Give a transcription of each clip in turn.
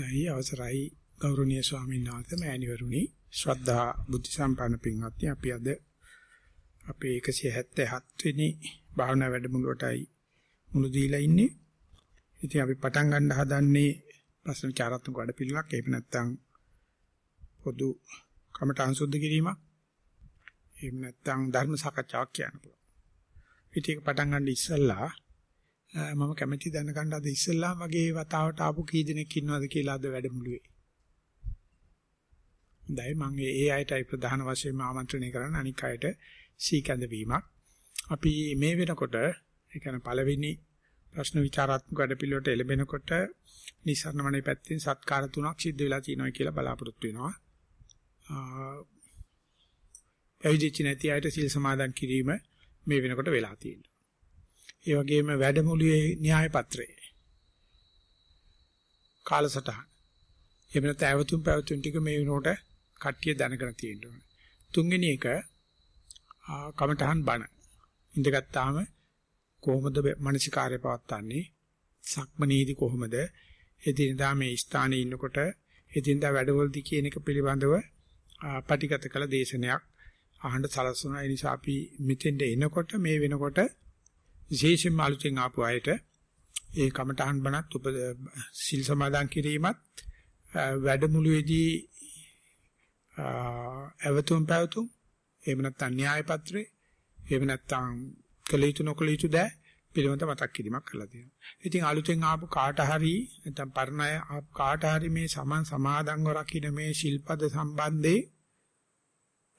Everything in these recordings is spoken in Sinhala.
දැයි අවසරයි ගෞරවනීය ස්වාමීන් වහන්සේ මෑණිවරුනි ශ්‍රද්ධා බුද්ධ සම්පන්න පින්වත්නි අපි අද අපේ 177 වෙනි භාවනා වැඩමුළුවටයි මුළු දීලා ඉන්නේ. ඉතින් අපි පටන් ගන්න හදන්නේ ප්‍රශ්න විචාරාත්මක වැඩපිළිවෙලක්. එහෙම නැත්නම් පොදු කමඨාන් සුද්ධ කිරීමක්. එහෙම නැත්නම් ධර්ම සාකච්ඡාවක් කියන්න පුළුවන්. ඉතින් පටන් ගන්න ඉස්සෙල්ලා මම කැමැති දැනගන්න අද ඉස්සෙල්ලා මගේ වතාවට ආපු කී දෙනෙක් ඉන්නවද කියලා අද වැඩමුළුවේ. හොඳයි මම ඒ අයටයි ප්‍රධාන වශයෙන්ම ආමන්ත්‍රණය කරන්න අනික් අයට සීකඳ වීමක්. අපි මේ වෙනකොට ඒ කියන්නේ පළවෙනි ප්‍රශ්න විචාරාත්මක වැඩපිළිවෙලට එළඹෙනකොට නිසරණමණේ පැත්තෙන් සත්කාර තුනක් සිද්ධ වෙලා තියෙනවා කියලා බලාපොරොත්තු වෙනවා. එවිදිච්ච නැති අයට සිල් සමාදන් කිරීම මේ වෙනකොට වෙලා තියෙනවා. ඒ වගේම වැඩමුළුවේ න්‍යාය පත්‍රය. කාලසටහන. එහෙම නැත්නම් ඇවතුම් පැවතුම් ටික මේ වෙනකොට කට්ටිය දැනගෙන තියෙන්න ඕනේ. තුන්වෙනි එක කමඨහන් බණ. ඉඳගත්තාම කොහොමද මානසිකාර්ය පවත්න්නේ? සක්මනීදි කොහොමද? එදිනදා මේ ස්ථානයේ ඉන්නකොට එදිනදා වැඩවලදී කියන එක පිළිබඳව පටිගත කළ දේශනයක් අහන්න සලස්වන නිසා අපි මෙතෙන්ට එනකොට මේ වෙනකොට විශේෂයෙන්ම අලුතෙන් ආපු අයට ඒ කමඨහන් බණත් උප සිල් සමාදන් කිරීමත් වැඩමුළුවේදී අවතුම් පැවතුම් එහෙම නැත්නම් න්‍යාය පත්‍රේ එහෙම නැත්නම් කළ යුතු නොකළ යුතු දෑ පිළිවෙත මතක් කිරීමක් කරලා තියෙනවා. ඉතින් අලුතෙන් ආපු කාට හරි නැත්නම් පරණ අය කාට හරි මේ සමන් සමාදන්ව රකින්න මේ ශිල්පද සම්බන්ධේ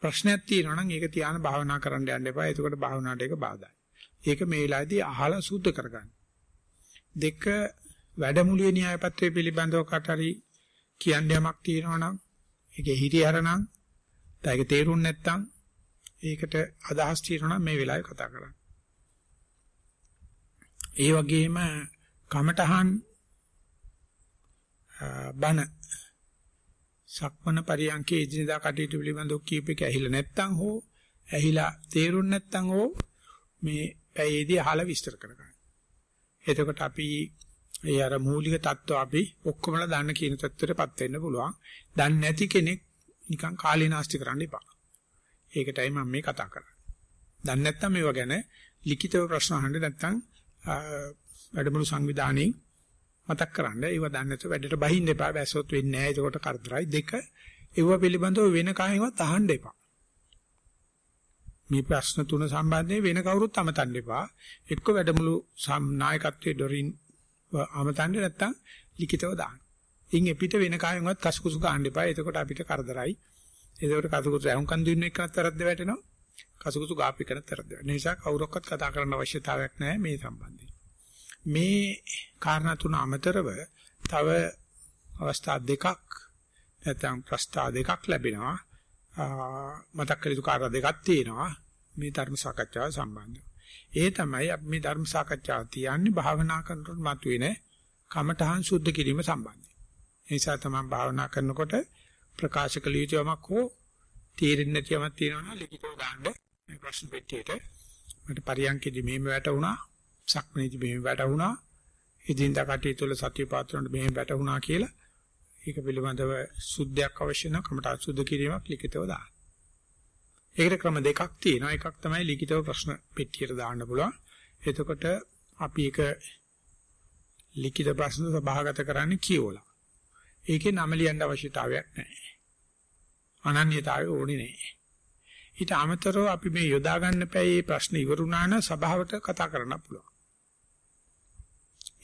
ප්‍රශ්නයක් තියෙනවා නම් ඒක තියාන භාවනා කරන්න යන්න එපා. එතකොට භාවනාවට ඒක බාධායි. ඒක මේ වෙලාවේදී අහලා සුද්ධ කරගන්න. දෙක වැඩමුළුවේ න්‍යාය පත්‍රය පිළිබඳව කට හරි කියන්න යමක් තියෙනවා නම් ඒකේ හිරිහරනම් ඒක තේරුම් නැත්නම් ඒකට අදහස් තියෙනවා නම් මේ වෙලාවේ කතා කරන්න. ඒ වගේම කමඨහන් බන සක්මන පරියන්කේ ඉදිනදා කටයුතු පිළිබඳව කීප එක ඇහිලා නැත්නම් හෝ ඇහිලා තේරුම් නැත්නම් හෝ මේ පැයේදී අහලා විස්තර කරගන්න. එතකොට අපි ඒ අර මූලික தত্ত্ব අපි ඔක්කොමලා දන්න කියන தත්තරපත් වෙන්න පුළුවන්. දන්නේ නැති කෙනෙක් නිකන් කාලේනාස්ති කරන්න එපා. ඒකටයි මම මේ කතා කරන්නේ. දන්නේ නැත්නම් මේවා ගැන ලිඛිතව ප්‍රශ්න අහන්න නැත්නම් වැඩමුළු සංවිධානයේ මතක් කරන්න. ඒව දන්නේ නැතුව වැඩට බහින්න එපා. වැසොත් වෙන්නේ නැහැ. ඒකට කරදරයි. දෙක, ඒව පිළිබඳව වෙන කායිවත් අහන්න එපා. මේ ප්‍රශ්න තුන සම්බන්ධයෙන් වෙන කවුරුත් අමතන්න එපා. එක්ක වැඩමුළු නායකත්වයේ ඩොරින් අමතන්න නැත්තම් ලිඛිතව දාන්න. ඉන් එපිට වෙන කායෙන්වත් කසුකුසු ගන්න එපා. එතකොට අපිට කරදරයි. එතකොට කසුකුසු ඇහුම්කන් දෙන්න එක්කනත් වැරද්ද වැටෙනවා. කසුකුසු ගාපි කරනත් වැරද්ද වැටෙනවා. නිසා කවුරක්වත් කතා කරන්න අවශ්‍යතාවයක් නැහැ මේ සම්බන්ධයෙන්. මේ කාරණා තුන අමතරව තව අවස්ථා දෙකක් නැත්නම් ප්‍රස්තාව දෙකක් ලැබෙනවා. මතක් කළ යුතු කාරණා දෙකක් තියෙනවා මේ ධර්ම සාකච්ඡාව සම්බන්ධව. ඒ තමයි අපි මේ ධර්ම සාකච්ඡාව තියන්නේ භාවනා කරනකොට මතුවෙන කමඨහං සුද්ධ කිරීම සම්බන්ධයි. ඒ නිසා තමයි භාවනා කරනකොට ප්‍රකාශ කළ යුතු යමක් හෝ තීරෙන්නේ නැති යමක් තියෙනවා නම් ලිඛිතව දාන්න මේ ප්‍රශ්න පෙට්ටියට මට පරියන්කෙදි මෙහෙම වැටුණා සක්මනේදි මෙහෙම වැටුණා ඉදින්දා කටයුතු වල සත්‍ය පාත්‍රවලට මෙහෙම වැටුණා කියලා ඒක පිළිබඳව සුද්ධයක් අවශ්‍ය නම් කමඨා සුද්ධ කිරීමක් ලිඛිතව දාන්න. ඒකට ක්‍රම දෙකක් තියෙනවා. එකක් තමයි ලිඛිතව ප්‍රශ්න පෙට්ටියට දාන්න පුළුවන්. එතකොට අපි ඒක ලිඛිත ප්‍රශ්න සභාගත කරන්නේ කියවලා. ඒකේ නම ලියන්න අවශ්‍යතාවයක් නැහැ. අනන්‍යතාවය ඕනේ නැහැ. ඊට අමතරව අපි මේ යොදා ගන්න පැයේ ප්‍රශ්න ඉවරුණා නම් සභාවට කතා කරන්න පුළුවන්.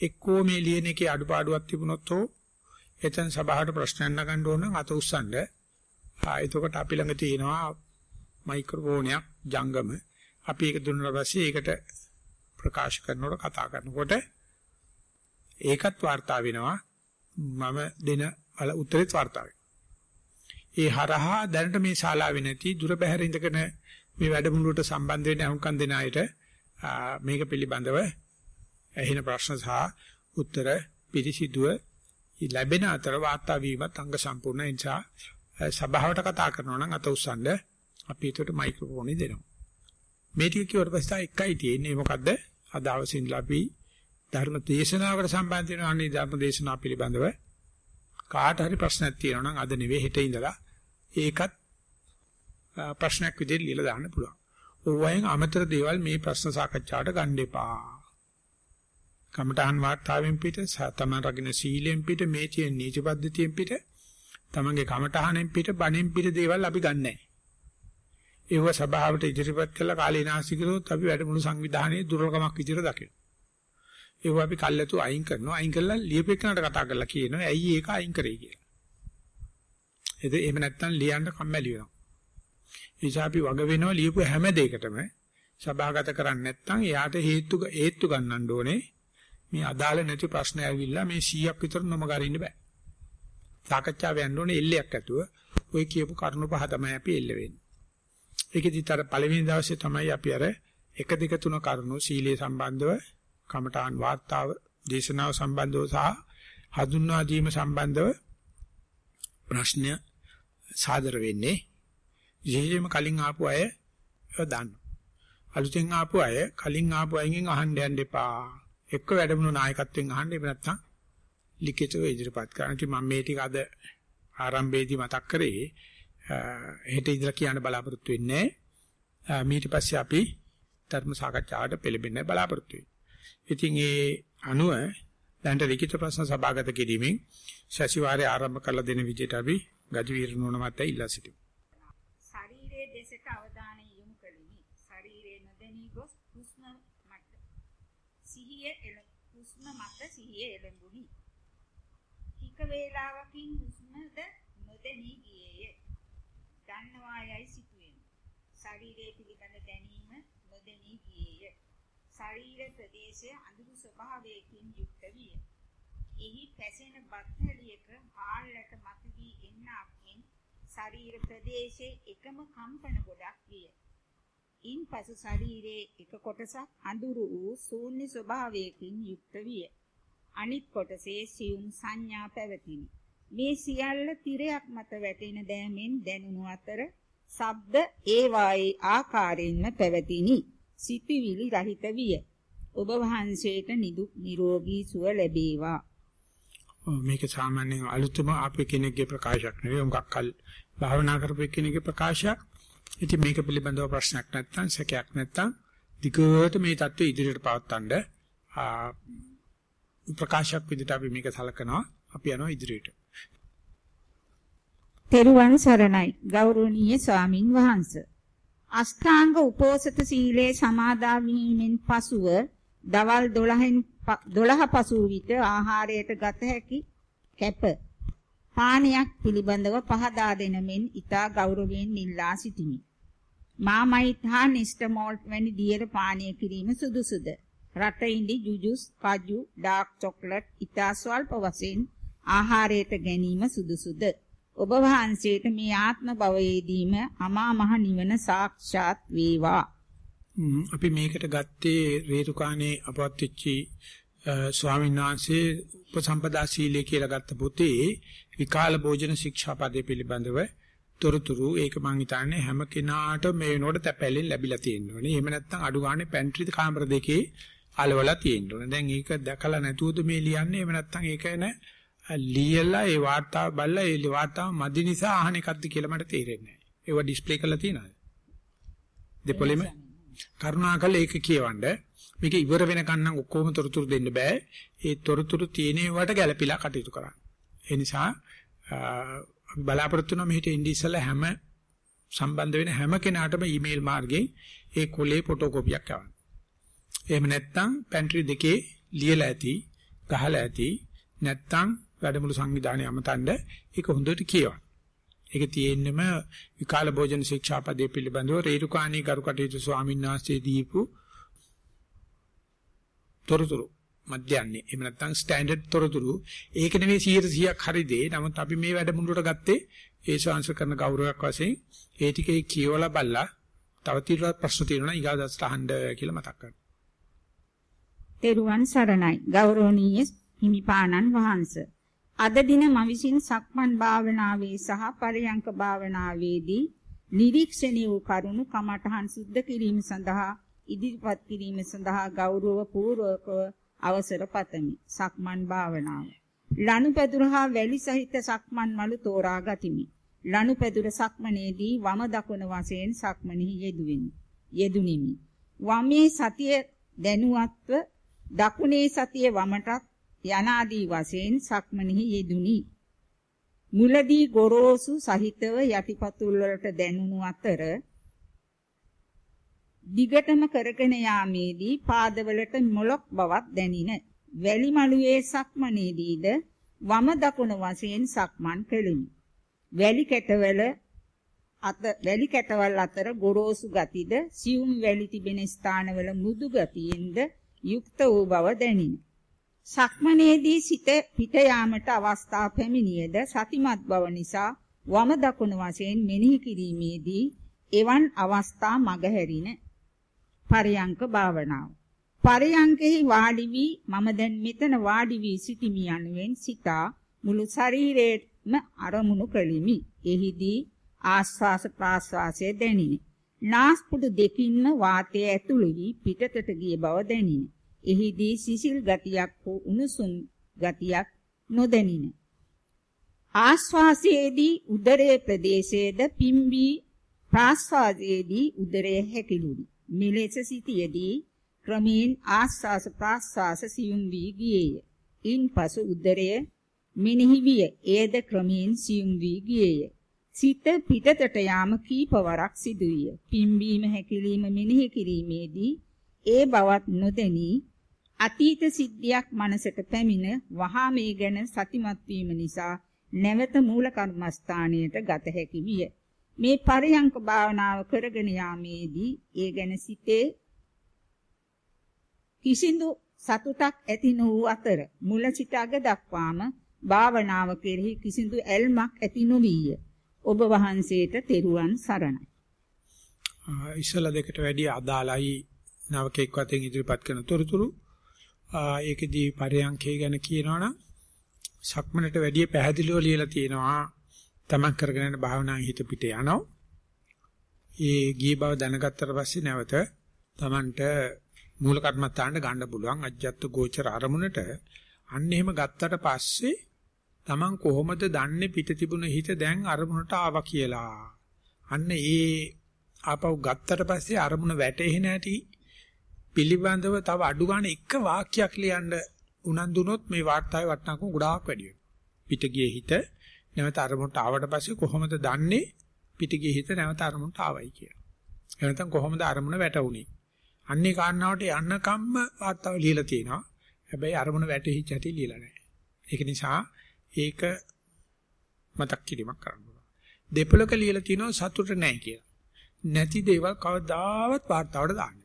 එක්කෝ මේ ලියන එකේ අඩුපාඩුවක් තිබුණොත් හෝ එතෙන් සභාවට ප්‍රශ්නයක් නගන්න ඕන නම් අත උස්සන්න. ආ එතකොට අපි ළඟ තියෙනවා මයික්‍රොෆෝනයක් ජංගම. අපි ඒක දුන්නා පස්සේ ඒකට ප්‍රකාශ කරනකොට කතා කරනකොට ඒකත් වාර්තා වෙනවා. මම දෙන උත්තරෙත් වාර්තා වෙනවා. ඒ හරහා දැනට මේ ශාලාවේ නැති දුර බැහැර ඉඳගෙන මේ වැඩමුළුවට සම්බන්ධ වෙන්න අහුම්කම් දෙන අයට මේක පිළිබඳව ඇහෙන ප්‍රශ්න සහ උත්තර පිළිසිදුව ලැබෙන අතර වාර්තා වීමත් අංග සම්පූර්ණ නිසා සභාවට කතා කරනවා නම් අත උස්සන්න අපි ඒකට මයික්‍රොෆෝනේ දෙනවා. මේ ටික කිව්වට පස්සේ එකයි තියෙන්නේ මොකද්ද? අද අවසින්ලා අපි ධර්ම දේශනාවකට සම්බන්ධ වෙන අනේ ධර්ම දේශනාව පිළිබඳව කාට හරි ප්‍රශ්නයක් තියෙනවා නම් අද නෙවෙයි හෙට ඉඳලා ඒකත් ප්‍රශ්නයක් විදිහට ලියලා දාන්න පුළුවන්. ඕවයෙන් අමතර දේවල් මේ ප්‍රශ්න සාකච්ඡාවට ගන්න එපා. කමඨාන් වාර්තාවෙන් පිට තමන් රකින්න සීලෙන් පිට මේ තියෙන නීති පද්ධතියෙන් පිට තමන්ගේ කමඨානෙන් පිට බණෙන් පිට දේවල් අපි ගන්නෑ. ඒව සභාවට ඉදිරිපත් කළා කාලේ නාස්ති කරොත් අපි වැඩමුළු සංවිධානයේ දුර්ලභමක් විදිහට දකිනවා. ඒව අපි කල්ැතු අයින් කරනවා. අයින් කළා ලියපෙකනට කතා කරලා කියනවා ඇයි ඒක අයින් කරේ කියලා. එද එහෙම නැත්තම් ලියන්න කම්මැලි වෙනවා. නිසා අපි වග වෙනවා ලියපු හැම දෙයකටම සභාගත කරන්නේ නැත්නම් එයාට හේතු හේතු ගන්නන්න ඕනේ. මේ අදාළ නැති ප්‍රශ්න ඇවිල්ලා මේ 100ක් විතර නොමග අරින්න බෑ. සාකච්ඡාව යන්න ඕනේ එල්ලයක් ඇතුව. ඔය කියපු කරුණු පහ තමයි අපි එල්ල වෙන්නේ. ඒකෙදිත් අර පළවෙනි දවසේ තමයි අපි අර 1 2 3 කරුණු සීලයේ සම්බන්ධව කමඨාන් වාර්තාව දේශනාව සම්බන්ධව සහ හඳුන්වා දීම සම්බන්ධව ප්‍රශ්න සාදර වෙන්නේ විශේෂයෙන්ම කලින් ආපු අය දන්න. අලුතෙන් ආපු අය කලින් ආපු අයගෙන් අහන්න යන්න එපා. එක්ක වැඩමුණු නායකත්වයෙන් අහන්න එහෙම නැත්නම් ලිඛිතව ඉදිරිපත් කරන්න. ඉතින් මම මේ ටික අද ආරම්භයේදී මතක් කරේ. හෙට ඉඳලා කියන්න බලාපොරොත්තු වෙන්නේ නැහැ. ඊට පස්සේ අපි ධර්ම සාකච්ඡාවට පෙළඹෙන්න බලාපොරොත්තු වෙනවා. ඉතින් ඒ අනුව දැන්ට ලිඛිත ප්‍රශ්න සභාගත කිරීමෙන් සතිವಾರය ආරම්භ කළ දෙන විදිහට අපි ගජවීර නෝන මත ඉල්ලා සිටිමු. ශරීරයේ දෙසට අවධානය යොමු කළෙමි. ශරීරයේ නොදැනී ගොස් හුස්ම මත සිහිය එළ හුස්ම මත සිහිය එළඹුණි. ටික වේලාවකින් හුස්මද නොදැනී ගියේය. දන්නවා යයි සිතුවෙමි. ශරීරයේ පිළිබඳ දැනීම නොදැනී ගියේය. ශරීර ප්‍රදේශය අඳුරු ස්වභාවයකින් යුක්ත විය. එහි පැසෙන බත්හැලියක හාල්ලට මතු වී එන්නක්ෙන් ශරීර ප්‍රදේශයේ එකම කම්පන ගොඩක් විය. ඉන්පසු ශරීරයේ එක කොටසක් අඳුරු වූ ශූන්‍ය ස්වභාවයකින් යුක්ත විය. අනිත් කොටසේ සියුම් සංඥා පැවතිනි. මේ සියල්ල තිරයක් මත වැටෙන දෑමෙන් දැනුණු අතර ශබ්ද ඒ වායේ ආකාරයෙන්ම පැවතිනි. සිටිවිලි රහිත විය. ඔබ වහන්සේට නිදුක් නිරෝගී සුව ලැබේවා. මේක සාමාන්‍යයෙන් අලුතම ආපු කෙනෙක්ගේ ප්‍රකාශයක් නෙවෙයි මොකක් කල් භාවනා කරපු කෙනෙක්ගේ ප්‍රකාශයක්. ඉතින් මේක පිළිබඳව ප්‍රශ්නයක් නැත්නම් සැකයක් නැත්නම් දිගට මේ தত্ত্বය ඉදිරියට පවත්වන්න ප්‍රකාශයක් විදිහට අපි මේක සලකනවා අපි යනවා ඉදිරියට. තෙරුවන් සරණයි ගෞරවනීය ස්වාමින් වහන්සේ. අෂ්ටාංග උපෝසත සීලේ සමාදා වීමෙන් පසුව දවල් 12න් 12 පසු විට ආහාරයට ගත හැකි කැප පානයක් පිළිබඳව පහදා දෙන මෙන් ඊට ගෞරවයෙන් නිල්ලා සිටිමි. මාමයිත් හා නිස්ටමෝල්ට් වැනි දියර පානය කිරීම සුදුසුද? රටින්දි ජුජුස්, කජු, ඩාර්ක් චොක්ලට් ඊතා ස්වල්ප වශයෙන් ආහාරයට ගැනීම සුදුසුද? ඔබ වහන්සේට මේ ආත්ම භවයේදීම අමා මහ නිවන සාක්ෂාත් වේවා. අපි මේකට ගත්තේ රේරුකානේ අපවත් වෙච්චි ස්වාමීන් වහන්සේ උපසම්පදා සීලය කියලා ගත්ත පොතේ විකාල භෝජන ශික්ෂාපදේ පිළිබඳව තොරතුරු ඒක මං හිතන්නේ හැම කෙනාට මේ වෙනකොට තැපැලෙන් ලැබිලා තියෙනවනේ. එහෙම නැත්නම් අඩු ගානේ පැන්ට්‍රි කාමර දෙකේ අලවලා තියෙන්න ඕනේ. දැන් ඒක දැකලා නැතුවද මේ ලියන්නේ? එහෙම නැත්නම් ඒක නේ ලියලා ඒ වාර්තාව බලලා ඒ වාර්තාව මදි නිසා අහන එකක්ද කියලා මට තේරෙන්නේ නැහැ. ඒවා ඩිස්ප්ලේ කරලා තියෙනවද? දෙපොලෙම කරුණාකර ඒක කියවන්න. මේක ඉවර වෙනකන් නම් ඔක්කොම තොරතුරු දෙන්න බෑ. ඒ තොරතුරු තියෙනවට ගැළපීලා කටයුතු කරන්න. ඒ නිසා අපි බලාපොරොත්තු වෙනවා මෙහෙට ඉන්දි ඉස්සලා හැම සම්බන්ධ වෙන හැම කෙනාටම ඊමේල් මාර්ගයෙන් ඒ කොලේ ෆොටෝකෝපියක් යවන්න. එහෙම නැත්නම් පැන්ට්‍රි දෙකේ ලියලා ඇති, ගහලා ඇති, නැත්නම් වැඩමුළු සංවිධානය අමතන්න ඒක හොඳට කියවන්න. ඒක තියෙන්නම විකාල භෝජන ශික්ෂාපදයේ පිළිබඳව රේරුකාණී කරුකටයුතු ස්වාමීන් වහන්සේ දීපු තොරතුරු මධ්‍යන්නේ එහෙම නැත්නම් ස්ටෑන්ඩඩ් තොරතුරු ඒක නෙවෙයි 100%ක් හරි දේ. නමුත් අපි මේ වැඩමුළුවට ගත්තේ ඒ ශාංශ කරන ගෞරවයක් වශයෙන් ඒ ටිකේ කියවලා බලලා තව తీරවත් ප්‍රශ්න තියෙනවා ඊගා දවසට අහන්න කියලා මතක් කරගන්න. තෙරුවන් සරණයි ගෞරවනීය හිමිපාණන් වහන්සේ අද දින මම විසින් සක්මන් භාවනාවේ සහ පරියංක භාවනාවේදී නිරීක්ෂණීය වූ කරුණු කමඨහන් සුද්ධ කිරීම සඳහා ඉදිරිපත් කිරීම සඳහා ගෞරව පූර්වකව අවසර පතමි. සක්මන් භාවනාව. ලනුපැදුර හා වැලි සහිත සක්මන් මළු තෝරා ගතිමි. ලනුපැදුර සක්මනේදී වම දකුණ වශයෙන් සක්මනෙහි යෙදුවෙමි. යෙදුනිමි. වමේ සතිය දැනුවත්ව දකුණේ සතිය වමටත් යනාදී වශයෙන් සක්මනෙහි යෙදුනි. මුලදී ගොරෝසු සහිතව යටිපතුල් වලට දැනුණු අතර දිගටම කරගෙන යාමේදී පාදවලට මොලොක් බවක් දැනින. වැලි මළුවේ සක්මනේදීද වම දකුණ වශයෙන් සක්මන් කෙලිමි. වැලි කැටවල අත වැලි කැටවල් අතර ගොරෝසු ගතිද සියුම් වැලි තිබෙන ස්ථානවල මෘදු ගතියෙන්ද යුක්ත වූ බව දැනින. සක්මනේදී සිත පිට යාමට අවස්ථා පැමිණියද සතිමත් බව නිසා වම දකුණ වශයෙන් මෙනෙහි කිරීමේදී එවන් අවස්ථා මගහැරින පරියංක භාවනාව. පරියංකෙහි වාඩි වී මම දැන් මෙතන වාඩි වී සිටිමි යනුවෙන් සිතා මුළු ශරීරයේම අරමුණු කළෙමි. එහිදී ආස්වාස ප්‍රාස්වාසයේ දැනිනි. නාස්පුඩු දෙකින්ම වාතය ඇතුළු වී පිටතට ගිය බව දැනිනි. එහිදී සිසිල් ගතියක් හෝ උණුසුම් ගතියක් නොදැනින. ආස්වාසයේදී උදරයේ ප්‍රදේශයේද පිම්බී ප්‍රාස්වාසයේදී උදරයේ හැකිලුනි. මෙලෙස සිටියේදී ක්‍රමයෙන් ආස්වාස ප්‍රාස්වාස සියුම් වී ගියේය. ඉන්පසු උදරය මෙනෙහි විය. එයද ක්‍රමයෙන් සියුම් වී ගියේය. සිත පිටතට යාම කීපවරක් සිදුවිය. පිම්බීම හැකිලිම මෙනෙහි කිරීමේදී ඒ බවත් නොදැනී අතීත සිද්ධියක් මනසට පැමිණ වහා මේ ගැන සතිමත් වීම නිසා නැවත මූල කර්මස්ථානයට ගත හැකි විය. මේ පරියංක භාවනාව කරගෙන යාමේදී ඒ ගැන සිතේ කිසිදු සතුටක් ඇති නොවූ අතර මුල සිට අග දක්වාම භාවනාව කෙරෙහි කිසිදු ඇල්මක් ඇති නොවිය. ඔබ වහන්සේට තෙරුවන් සරණයි. ඉස්සලා දෙකට වැඩිය අදාළයි නවකෙක් වතෙන් ඉදිරිපත් කරන තොරතුරු ඒකෙදී පරයන්කේ ගැන කියනවනම් සක්මනට වැඩිය පැහැදිලිව ලියලා තියෙනවා තමන් කරගෙන යන භාවනාවේ හිත පිට යනවා. ඒ ගිය බව දැනගත්තට පස්සේ නැවත තමන්ට මූල කර්මත්තාන්න ගන්න පුළුවන් අජ්ජත් ගෝචර අරමුණට අන්න එහෙම ගත්තට පස්සේ තමන් කොහොමද දන්නේ පිට තිබුණ හිත දැන් අරමුණට ආවා කියලා. අන්න ඒ ආපහු ගත්තට පස්සේ අරමුණ වැටෙහෙ නැටි පිළිබඳව තව අඩු ගන්න එක වාක්‍යයක් ලියන්න උනන්දුනොත් මේ වාර්තාවේ වටිනාකම ගොඩාක් වැඩි වෙනවා. පිට ගියේ හිත නැවත අරමුණට ආවට පස්සේ කොහොමද දන්නේ පිට ගියේ හිත නැවත අරමුණට ආවයි කියලා. එහෙනම් කොහොමද අරමුණ වැටුනේ? අන්නේ කාරණාවට යන්න කම්ම වාර්තාව ලියලා තියෙනවා. හැබැයි අරමුණ වැටෙහිච්ච හැටි ලියලා නැහැ. ඒක නිසා ඒක මතක් කිරීමක් කරන්න ඕන. දෙපළක ලියලා තියෙනවා සතුට නැහැ කියලා. නැති දේවල් කවදාවත් වාර්තාවට දාන්න.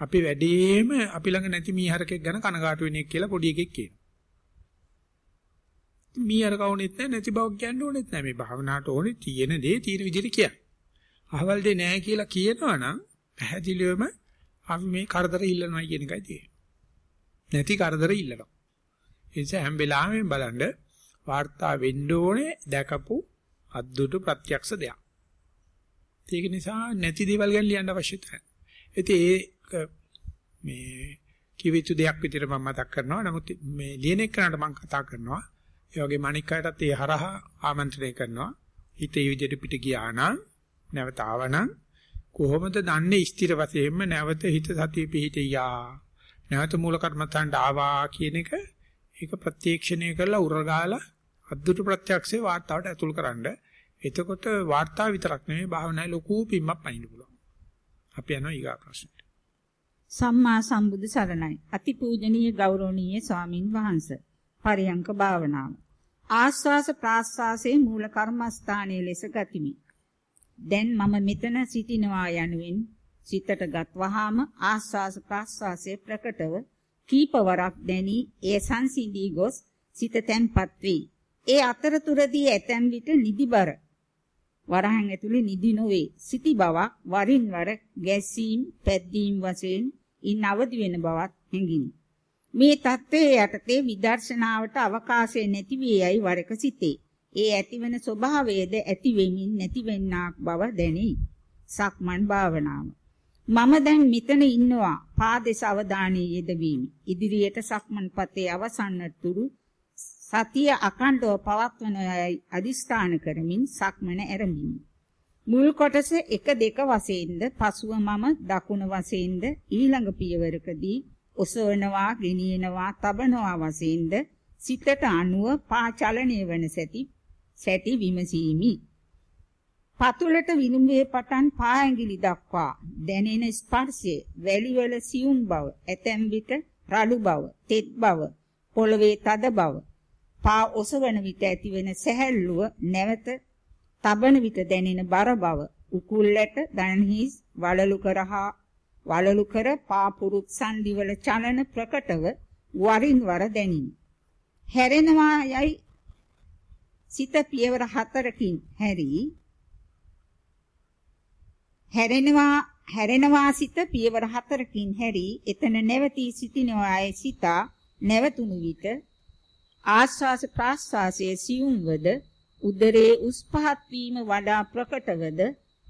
අපි වැඩිම අපි ළඟ නැති මීහරකෙක් ගැන කනගාටු වෙන එක කියලා පොඩි එකෙක් කියනවා. මීහරක වුණෙත් නැහැ නැති බවක් කියන්න ඕනෙත් නැහැ. මේ භාවනාවට ඕනේ තියෙන දේ තියෙන විදිහට කියන්න. අහවල් දෙ නැහැ කියලා කියනවනම් පැහැදිලිවම අපි මේ කරදර ඉල්ලනවා කියන එකයි තියෙන්නේ. නැති කරදර ඉල්ලනවා. ඒ නිසා හැම වෙලාවෙම බලන්න වාර්තා වෙන්න ඕනේ දැකපු අද්දුටු ප්‍රත්‍යක්ෂ දෙයක්. ඒක නිසා නැති දේවල් ගැන ලියන්න අවශ්‍ය නැහැ. ඉතින් ඒක මේ කිවිතු දෙයක් විදිහට මම මතක් කරනවා. නමුත් මේ ලියන එක්කනට මම කතා කරනවා. ඒ වගේ මණික් අයටත් ඒ හරහා ආමන්ත්‍රණය කරනවා. හිතේ විදිහට පිට ගියා නම් නැවත ආවනම් කොහොමද දන්නේ ස්ථිර වශයෙන්ම නැවත හිත සතිය පිහිටියා. නැවත මූල කර්මත්තන්ට ආවා කියන එක ඒක ප්‍රත්‍යක්ෂණය කරලා උරගාලා අද්දුට ප්‍රත්‍යක්ෂේ වාර්තාවට ඇතුල් කරන්න. එතකොට වාර්තාව විතරක් නෙමෙයි භාවනාවේ ලොකු පිම්මක් පයින්න පුළුවන්. අපි යනවා ඊගා ප්‍රශ්නට. සම්මා සම්බුදු සරණයි. අතිපූජනීය ගෞරවනීය ස්වාමින් වහන්සේ. පරියංක භාවනාව. ආස්වාස ප්‍රාස්වාසයේ මූල කර්මස්ථානයේ ලෙස ගතිමි. දැන් මම මෙතන සිටිනවා යනුවෙන් සිතට ගත්වහාම ආස්වාස ප්‍රාස්වාසයේ ප්‍රකටව කීපවරක් දැනි ඒ සංසිඳී ගොස් සිත තැන්පත් වේ. ඒ අතරතුරදී ඇතැම් විට නිදිබර වරහන් ඇතුලේ නිදි නොවේ. සිටි බවක් වරින් වර ගැසීම් පැද්දීම් වශයෙන් ඉන් අවදි වෙන බවක් හැඟිනි. මේ தත්ත්වයේ යටතේ විදර්ශනාවට අවකාශය නැති වී යයි වරක සිටේ. ඒ ඇතිවන ස්වභාවයේද ඇති වෙමින් නැති වෙන්නාක් බව දැනේ. සක්මන් භාවනාව. මම දැන් මෙතන ඉන්නවා පාදේශ අවධානයේ යෙදවීම. ඉදිරියට සක්මන් පතේ අවසන්නතුරු සතිය අකණ්ඩව පවත්වන අදිස්ථාන කරමින් සක්මන ඇරඹිමි. මුල් කොටස 1 2 වශයෙන්ද පසුව මම දකුණ වශයෙන්ද ඊළඟ පියවරකදී ඔසවනවා, ගෙනියනවා, තබනවා වශයෙන්ද සිතට අනුව පා චලනය වන සැටි සැටි විමසීමි. පතුලට විලුඹේ පටන් පා ඇඟිලි දක්වා දැනෙන ස්පර්ශයේ වැලිවල සියුම් බව, ඇතැම් විට රළු බව, තෙත් බව, පොළවේ තද බව, පා ඔසවන විට ඇතිවෙන සැහැල්ලුව නැවත තබන විට දැනෙන බර බව, උකුල්ලට දණහිස් වලලු කරහා වලලු කර පා පුරුත් සංදිවල චලන ප්‍රකටව වරින් වර දැනිනි. හැරෙනවා යයි සිත පියවර හතරකින් හැරි හැරෙනවා හැරෙනවා සිත පියවර හතරකින් හැරි එතන නැවතී සිටිනවායි සිතා නැවතුණු විට ආස්වාස ප්‍රාස්වාසයේ සියුම්වද උදරයේ උස් පහත් වීම වඩා ප්‍රකටවද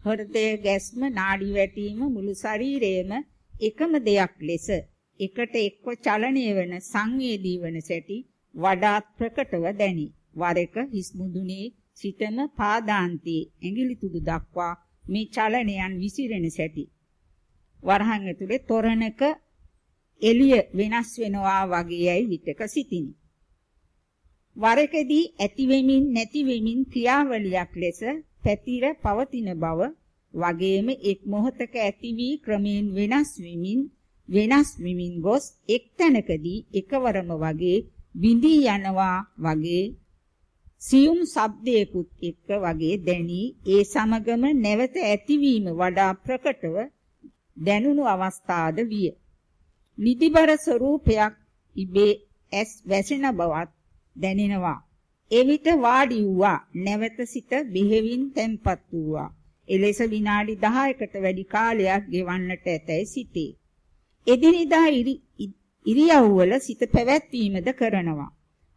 හෘදය ගැස්ම නාඩි වැටීම මුළු ශරීරයේම එකම දෙයක් ලෙස එකට එක්ව චලනය වන සංවේදී වන සැටි වඩාත් ප්‍රකටව දැනි. වර එක හිස් මුදුනේ සිටම පාදාන්තයේ ඇඟිලි තුඩු දක්වා මේ චලනයන් විසිරෙන සැටි. වරහන් ඇතුලේ තොරණක එළිය වෙනස් වෙනවා වගේයි විතක සිටිනි. වර එකදී ඇති වෙමින් නැති වෙමින් ක්‍රියාවලියක් ලෙස පැතිර පවතින බව වගේම එක් මොහතක ඇති වී ක්‍රමයෙන් වෙනස් වෙමින් වෙනස් වෙමින් ගොස් එක් තැනකදී එකවරම වගේ විඳී යනවා වගේ සියුම් ශබ්දයකුත් එක්ක වගේ දැනි ඒ සමගම නැවත ඇතිවීම වඩා ප්‍රකටව දැනුණු අවස්ථාද විය. නිදිබර ස්වરૂපයක් ඉබේ ඇස් වැසෙන බවත් දැනෙනවා. එවිට වාඩි වූවා නැවත සිට බෙහෙවින් තැම්පත් වූවා. එලෙස විනාඩි 10කට වැඩි කාලයක් ගෙවන්නට ඇතැයි සිටේ. එදිනෙදා ඉරියව්වල සිත පැවැත්වීමද කරනවා.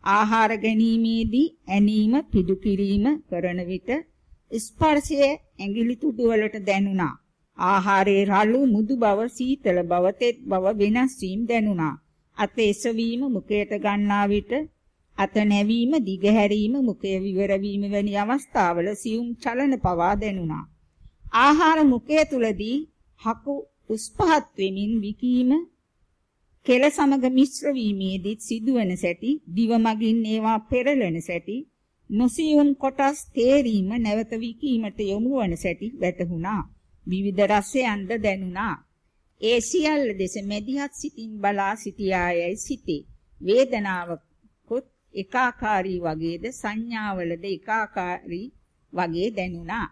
ආහාර ගැනීමේදී ඇනීම පිඩු කිරීම කරන විට ස්පර්ශයේ ඇඟිලි තුඩු වලට දැනුණා. ආහාරයේ රළු මුදු බව සීතල බව තෙත් බව වෙනස් වීම දැනුණා. අත එසවීම මුඛයට ගන්නා විට අත නැවීම දිගහැරීම මුඛය විවර වීම වැනි අවස්ථාවල සියුම් චලන පවා දැනුණා. ආහාර මුඛය තුලදී හකු උස්පහත් වෙමින් විකීම කෙල සමග මිශ්‍ර වීමේදී සිදුවන සැටි දිව මගින් ඒවා පෙරලෙන සැටි නොසියුම් කොටස් තේරීම නැවත විකීමට යොමු වන සැටි වැටහුණා. විවිධ රසයන්ද දැනුණා. ඒ සියල්ල දෙස මෙදිහත් සිතින් බලා සිටියායයි සිටේ වේදනාවකුත් එකාකාරී වගේද සංඥාවලද එකාකාරී වගේ දැනුණා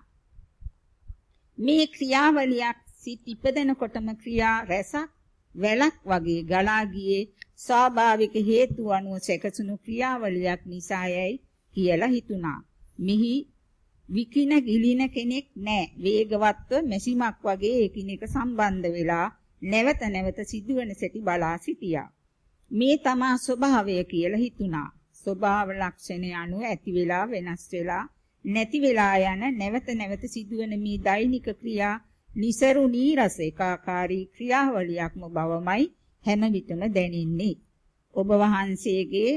මේ ක්‍රියාවලියක් සිත් ඉපදෙනකොටම ක්‍රියා රැසක් වැලක් වගේ ගලා ගියේ ස්වාභාවික හේතු අනුව සැකසුණු ක්‍රියාවලියක් නිසායයි කියලා හිතුණා. මිහි විකින ගිලින කෙනෙක් නැහැ. වේගවත්ව මැසිමක් වගේ එකිනෙක සම්බන්ධ වෙලා නැවත නැවත සිදුවන සැටි බලා සිටියා. මේ තමා ස්වභාවය කියලා හිතුණා. ස්වභාව ලක්ෂණ අනුව ඇති වෙලා වෙනස් වෙලා නැති වෙලා යන නැවත නැවත සිදුවන මේ දෛනික ක්‍රියා નિසරු නීරස ඒකාකාරී ක්‍රියාවලියක්ම බවමයි හැම විටම දැනෙන්නේ. ඔබ වහන්සේගේ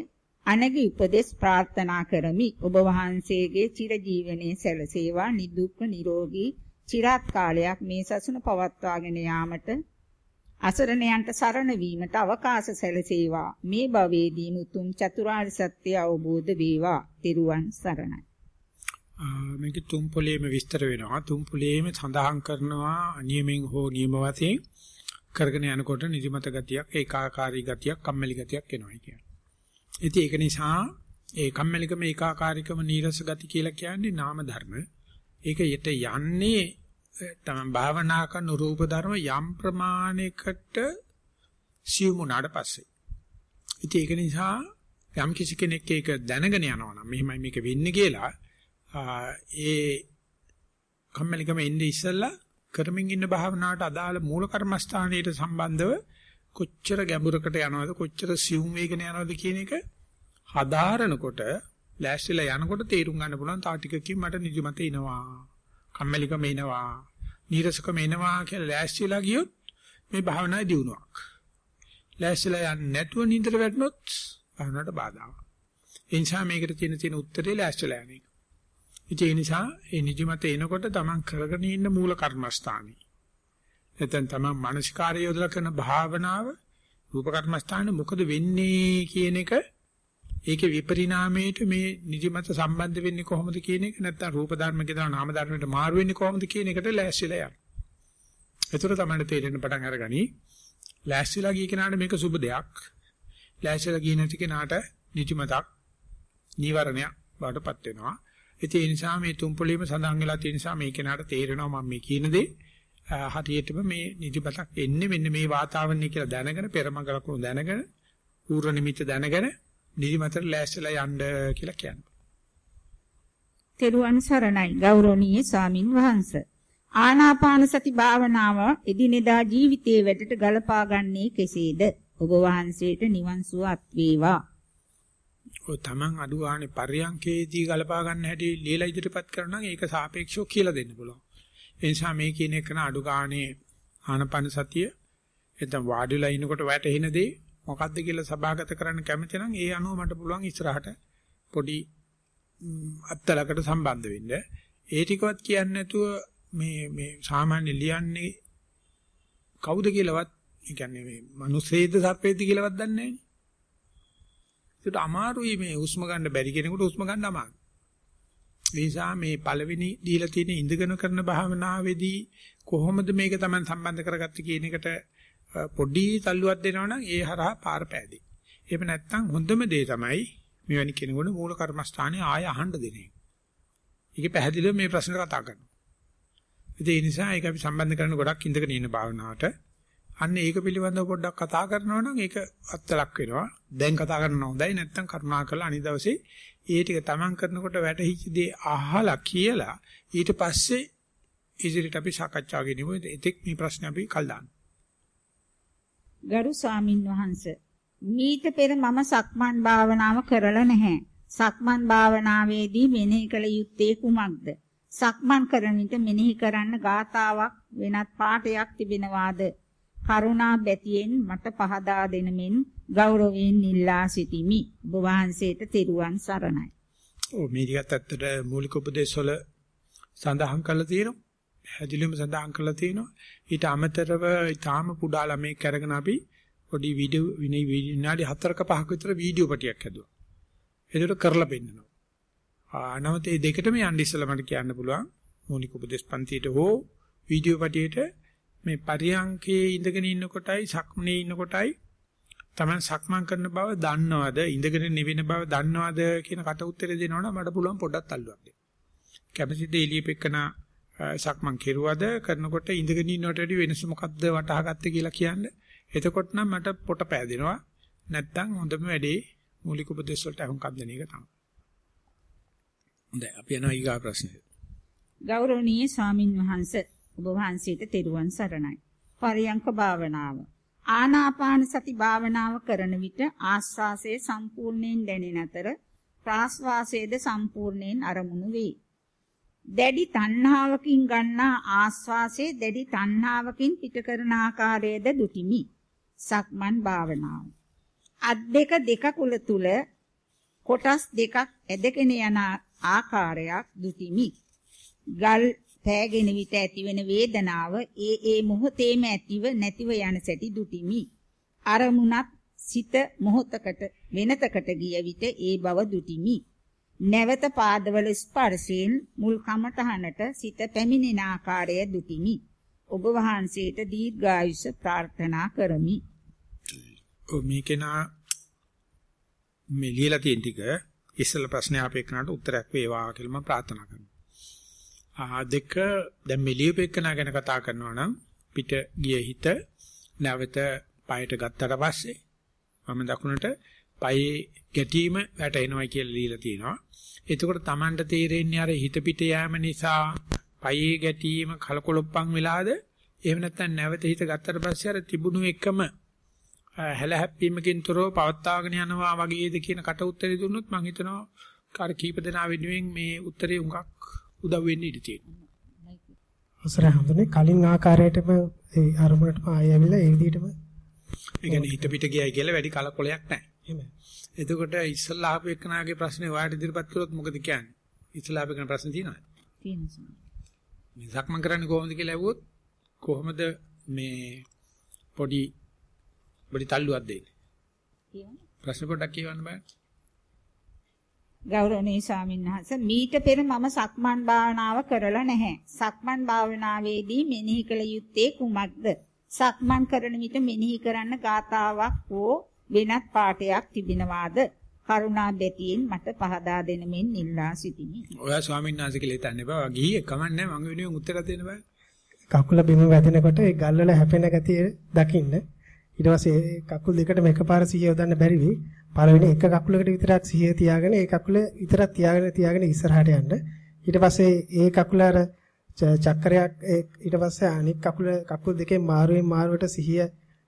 අනගි උපදෙස් ප්‍රාර්ථනා කරමි. ඔබ වහන්සේගේ චිරජීවනයේ සැලසේවා නිදුක් නිරෝගී চিරාත් කාලයක් මේ සසුන පවත්වාගෙන යාමට අසරණයන්ට සරණ වීමට අවකාශ සැලසේවා. මේ භවයේදී මුතුම් චතුරාර්ය සත්‍ය අවබෝධ වේවා. ත්‍රිවන් සරණයි. මේක තුන් පොලේම විස්තර වෙනවා. තුන් පොලේම සඳහන් කරනවා අනියමෙන් හෝ නියම වශයෙන් කරගෙන යනකොට නිදිමත ගතියක්, ඒකාකාරී ගතියක්, කම්මැලි ගතියක් එනවා කියන්නේ. ඉතින් ඒක නිසා ඒ කම්මැලිකම ඒකාකාරීකම නීරස ගති කියලා කියන්නේ නාම ධර්ම. ඒක යට යන්නේ තමයි භාවනා කරන රූප ධර්ම යම් ප්‍රමාණයකට සියුමුණාට පස්සේ. ඉතින් ඒක නිසා යම් කිසි කෙනෙක් ඒක දැනගෙන යනවා නම් මෙහෙමයි මේක වෙන්නේ කියලා ඒ කම්මැලිකම එන්නේ ඉස්සෙල්ලා කරමින් ඉන්න භාවනාවට අදාළ මූල කර්මස්ථානයට සම්බන්ධව කොච්චර ගැඹුරකට යනවද කොච්චර සියුම් වේගන යනවද කියන එක හදාරනකොට ලෑස්තිලා යනකොට තේරුම් ගන්න පුළුවන් තා ටිකකින් මට නිදිමත එනවා කම්මැලිකම එනවා නීරසකම එනවා කියලා ලෑස්තිලා ගියොත් මේ භාවනාවේ දියුණුවක් ලෑස්තිලා යන්නේ නැතුව නින්දට වැටුනොත් භාවනාවට බාධාවක් ඒ නිසා මේකට තියෙන තියෙන උත්තරේ ලෑස්තිලා යන්නේ. ඒ නිසා ඒ නිදිමත එනකොට තමන් කරගෙන ඉන්න මූල කර්මස්ථානේ. නැත්නම් තමන් මානසිකාරය යොදලා කරන භාවනාව රූප කර්මස්ථානේ මොකද වෙන්නේ කියන එක ඒකේ විපරිණාමයට මේ නිදිමත සම්බන්ධ වෙන්නේ කොහොමද කියන එක නැත්නම් රූප ධර්ම කියලා නාම ධර්මයට මාරු වෙන්නේ කොහොමද කියන එකට ලෑස්තිලා යන්න. ඒතර තමයි තේරෙන්න පටන් අරගනි. ලෑස්තිලා ගිය කෙනාට මේක සුබ දෙයක්. ලෑස්තිලා ගිය නැති කෙනාට නිදිමතක් නීවරණයක් බාටපත් වෙනවා. ඒ නිසා මේ තුම්පලීම සඳහන් වෙලා තියෙන නිසා මේ කෙනාට තේරෙනවා මම මේ කියන දේ හරියටම මේ නිදිමතක් එන්නේ මෙන්න මේ වාතාවරණය කියලා දැනගෙන පෙරමගලකුණු දැනගෙන ඌර නිමිත්ත දැනගෙන නිදිමතට ලෑස්තිලා යන්න කියලා කියනවා. තෙරුවන් සරණයි ගෞරවනීය ස්වාමින් වහන්සේ. ආනාපාන සති භාවනාව එදිනෙදා ජීවිතයේ වැඩට ගලපා ගන්නේ කෙසේද? ඔබ වහන්සේට නිවන් සුව අත් වේවා. ඔය Taman අඩු ගානේ පරියන්කේදී ගලපා ගන්න හැටි লীලා ඉදිරිපත් කරනවා නම් ඒක සාපේක්ෂව කියලා දෙන්න පුළුවන්. ඒ නිසා මේ කියන එක න අඩු ගානේ ආනපන සතිය එතන වාඩිලා ඉනකොට වැටෙන දේ මොකද්ද කියලා සභාගත කරන්න කැමති නම් ඒ අනුව මට පුළුවන් ඉස්සරහට පොඩි අත්තලකට සම්බන්ධ වෙන්න. ඒ ටිකවත් කියන්නේ නැතුව මේ මේ සාමාන්‍ය ලියන්නේ කවුද කියලාවත් ඒ කියන්නේ මේ මිනිස්සෙයිද සර්පෙයිද කියලාවත් දන්නේ නැහැ. ඒකට අමාරුයි මේ හුස්ම ගන්න බැරි කෙනෙකුට හුස්ම ගන්න අමාරුයි. ඒ නිසා මේ පළවෙනි දීලා තියෙන ඉඳගෙන කරන භාවනාවේදී කොහොමද මේක Taman සම්බන්ධ කරගත්තේ කියන එකට පොඩි තල්ලුවක් දෙනවනම් ඒ හරහා පාර පෑදී. එහෙම නැත්නම් හොඳම දේ තමයි මෙවැනි කෙනෙකුට මූල කර්මස්ථානේ ආය අහන්න දෙන එක. ඒකේ පැහැදිලිව මේ ප්‍රශ්න කතා කරනවා. ඒ නිසා ඒක අපි සම්බන්ධ කරන ගොඩක් ඉඳගෙන ඉන්න භාවනාවට අන්න ඒක පිළිබඳව පොඩ්ඩක් කතා කරනවා නම් ඒක අත්ලක් වෙනවා. දැන් කතා කරන්න හොඳයි නැත්නම් කරුණා කරලා අනිත් දවසේ ඒ ටික තමන් කරනකොට වැටහිච්ච දේ අහලා කියලා ඊට පස්සේ ඉදිරියට අපි සාකච්ඡා ගෙනිමු. එතෙක් මේ ප්‍රශ්නේ අපි කල් දාන්න. ගරු ස්වාමින් වහන්සේ මීට පෙර මම සක්මන් භාවනාව කරලා නැහැ. සක්මන් භාවනාවේදී මෙනෙහි කළ යුත්තේ කුමක්ද? සක්මන් කරන විට මෙනෙහි කරන්න ගාතාවක් වෙනත් පාඩයක් තිබෙනවාද? කරුණා බැතියෙන් මට පහදා දෙනමින් ගෞරවයෙන් ඉල්ලා සිටිමි. ඔබ වහන්සේට තෙරුවන් සරණයි. ඔව් මේ ටිකත් ඇත්තට මූලික උපදේශ වල සඳහන් කරලා තියෙනවා. හැදිලිම සඳහන් කරලා තියෙනවා. ඊට අමතරව ඊටාම කුඩා ළමෙක් අරගෙන අපි පොඩි වීඩියෝ විනාඩි 4ක 5ක විතර වීඩියෝ පටියක් හැදුවා. ඒකට කරලා පෙන්නනවා. ආ නමුත් මේ දෙකටම යන්න ඉස්සෙල්ලා මට කියන්න පුළුවන් මූලික උපදේශ පන්තියට හෝ වීඩියෝ පටියට මේ පරියංකේ ඉඳගෙන ඉන්න කොටයි සක්මනේ ඉන්න කොටයි Taman සක්මන් කරන බව දන්නවද ඉඳගෙන නිවෙන බව දන්නවද කියන කට උත්තරේ දෙනවනම් මට පුළුවන් පොඩ්ඩක් තල්ලුවක් දෙන්න. කැපැසිටි එළියෙපෙකන සක්මන් කෙරුවද කරනකොට ඉඳගෙන ඉන්නට වැඩි වෙනස මොකක්ද වටහාගත්තේ කියලා කියන්න. එතකොට නම් මට පොට පෑදෙනවා. නැත්තම් හොඳම වැඩේ මූලික උපදේශ වලට අහුම්කම් දෙන එක තමයි. හොඳයි අපි යනවා ඊගා ප්‍රශ්නෙට. ගෞරවනීය ස්වාමින් වහන්සේ ඔබ වහන්සේට තෙරුවන් සරණයි. පරියංක භාවනාව. ආනාපාන සති භාවනාව කරන විට ආස්වාසය සම්පූර්ණයෙන් දැනෙන අතර ප්‍රාස්වාසයේද සම්පූර්ණයෙන් අරමුණු වේ. දැඩි තණ්හාවකින් ගන්නා ආස්වාසයේ දැඩි තණ්හාවකින් පිට කරන ආකාරයේද දුටිමි. සක්මන් භාවනාව. අත් දෙක දෙක කුල තුල කොටස් දෙකක් ඇදගෙන යන ආකාරයක් දුටිමි. ගල් පෑගෙන විට ඇතිවන වේදනාව ඒ ඒ මොහොතේම ඇතිව නැතිව යන සැටි දුටිමි. අරමුණත් සිත මොහොතකට වෙනතකට ගිය විට ඒ බව දුටිමි. නැවත පාදවල ස්පර්ශයෙන් මුල් කමටහනට සිත පැමිණෙන ආකාරය දුටිමි. ඔබ වහන්සේට දීර්ඝායුෂ ප්‍රාර්ථනා කරමි. ඔ මේකේනා මේ ලියලා තියෙන ටික ඉස්සෙල්ල ප්‍රශ්නේ අපේ කනට උත්තරයක් වේවා කියලා මම ප්‍රාර්ථනා කරනවා. ආ දෙක දැන් මේ ලියුපෙකන ගැන කතා කරනවා නම් පිට ගිය හිත නැවත පයට ගත්තට පස්සේ මම දකුණට පයේ ගැටීම වැටෙනවා කියලා ලියලා තියෙනවා. එතකොට Tamanට තේරෙන්නේ අර හිත පිට යෑම නිසා පයේ ගැටීම කලකොලොප්පන් වෙලාද එහෙම නැත්නම් නැවත හිත ගත්තට පස්සේ අර තිබුණු එකම හැලහැප්පීමකින් තොරව පවත්වාගෙන යනවා වගේද කියන කට උත්තරේ දුන්නොත් මම හිතනවා කාර කීප දෙනා වෙනුවෙන් මේ උත්තරේ උඟක් උදව් වෙන්න ඉඩ තියෙනවා. අවසරයි හඳුනේ කලින් ආකාරයටම ඒ අරමුණටම ආයෙ ඇවිල්ලා ඒ විදිහටම ඒ කියන්නේ හිත පිට ගියයි කියලා වැඩි කලකොලයක් නැහැ. එහෙමයි. එතකොට ඉස්සල්ලා ආපු එක්කනාගේ ප්‍රශ්නේ ඔයාලට ඉදිරිපත් කළොත් මොකද කියන්නේ? ඉස්සල්ලා ආපු එකන ප්‍රශ්න තියෙනවද? තියෙනවා. මේ සක්මන් කරන්නේ කොහොමද කියලා ඇහුවොත් කොහොමද මේ පොඩි පොඩි තල්ලුවක් දෙන්නේ? කියන්න. ප්‍රශ්න පොඩ්ඩක් කියවන්න බෑ. ගෞරවනීය ස්වාමීන් වහන්සේ මීට පෙර මම සක්මන් භාවනාව කරලා නැහැ. සක්මන් භාවනාවේදී මෙනෙහි කළ යුත්තේ කුමක්ද? සක්මන් කරන විට මෙනෙහි කරන්න ගාතාවක් හෝ වෙනත් පාඨයක් තිබෙනවාද? කරුණා බැතියෙන් මට පහදා දෙන මෙන් ඉල්ලා සිටිමි. ඔයා ස්වාමීන් වහන්සේ කියලා හිතන්න එපා. ගිහින් කමන්නේ මම වෙනුවෙන් උත්තර දෙන්න බෑ. කකුල බිම වැදෙනකොට ඒ ගල්වල හැපෙන ගතිය දකින්න. ඊට පස්සේ කකුල් දෙකටම එකපාර සිහිය යොදන්න බැරි වෙයි. පළවෙනි එක කකුලකට විතරක් සිහිය තියාගෙන ඒ කකුල විතරක් තියාගෙන තියාගෙන ඉස්සරහට යන්න. ඊට පස්සේ ඒ කකුල අර චක්‍රයක් ඊට පස්සේ අනිත් කකුල කකුල් දෙකේ මාරුවෙන් මාරුවට සිහිය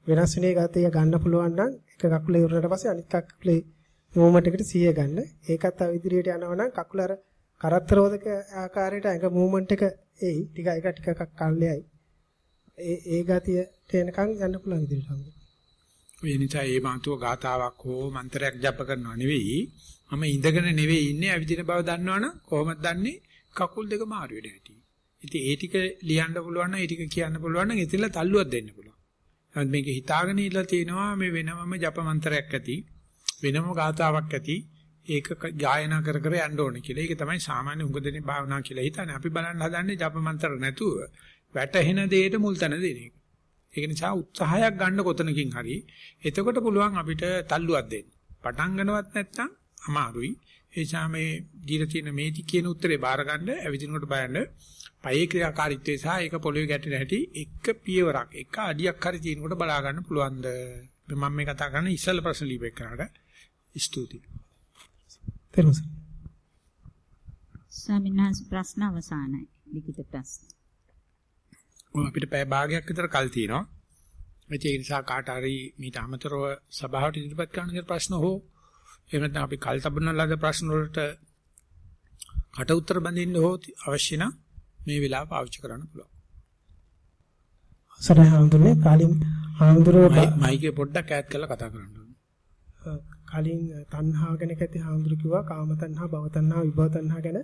වෙනස් වෙනේ ගතිය ගන්න පුළුවන් නම් එක කකුලේ ඉවරනට පස්සේ අනිත් කකුලේ මූවමන්ට් එකට සිහිය ගන්න. ඒකත් තව ඉදිරියට යනවා නම් කකුල අර කරත්තරෝදක ආකාරයට ඇඟ මූවමන්ට් එක එයි. ටික එක ටිකක් කල්යයි. ඒ ඒ ගතියට එනකන් යන්න පුළුවන් ඉදිරියට. ඒ නිසා මේ මාතුව ගාතාවක් හෝ මන්ත්‍රයක් ජප කරනවා නෙවෙයි. මම ඉඳගෙන නෙවෙයි ඉන්නේ ඇවිදින බව දන්නවනම් කොහොමද දන්නේ? කකුල් දෙක මාරු වෙන හැටි. ඉතින් ඒ ටික ලියන්න පුළුවන් නම් ඒ ටික කියන්න පුළුවන් නම් ඉතින්ලා තල්ලුවක් දෙන්න පුළුවන්. නමුත් මේක හිතාගෙන ඉඳලා තියෙනවා මේ වෙනමම ජප මන්ත්‍රයක් ඇති. වෙනම ගාතාවක් ඇති. ඒක ගායනා කර කර යන්න ඕනේ කියලා. ඒක තමයි සාමාන්‍ය උගදෙනේ භාවනා කියලා හිතන්නේ. අපි බලන්න හදන්නේ ජප මන්ත්‍ර නැතුව වැටහෙන දෙයට මුල් තැන දෙන එක. ඒක නිසා උත්සාහයක් ගන්න කොතනකින් හරි එතකොට පුළුවන් අපිට තල්ලුවක් දෙන්න. පටන් ගන්නවත් නැත්නම් අමාරුයි. ඒ නිසා මේ දීලා තියෙන මේටි කියන උත්තරේ බාර ගන්න ඇවිදිනකොට බලන්න පයේ ක්‍රියාකාරීත්වය සහ ඒක පොළවේ ගැටෙන හැටි එක පියවරක් එක අඩියක් හරි තියෙනකොට බලා ගන්න පුළුවන්ද? මම මේ කතා කරන්නේ ඉස්සල ප්‍රශ්න ලියපෙක් කරාට ස්තුතියි. තෙරුවන් ස්වාමීන් ප්‍රශ්න අවසానයි. ලිඛිත ප්‍රශ්න. ඔය අපිට පැය භාගයක් විතර කල් තියෙනවා. ඒ නිසා කාට හරි මීට අමතරව සභාවට ඉදිරිපත් කරන්න තියෙන ප්‍රශ්න හෝ එහෙම නැත්නම් අපි කල් තබන ලද ප්‍රශ්න වලට කට උතර බඳින්න හෝ අවශ්‍ය නම් මේ වෙලාව පාවිච්චි කරන්න පුළුවන්. සරහ හඳුනේ කලින් හඳුරෝ මයිකේ පොඩ්ඩක් ඈත් කරලා කතා කරන්න. කලින් තණ්හාව ගැන කැති හඳුරු කිව්වා කාම තණ්හා භව තණ්හා විභව තණ්හා ගැන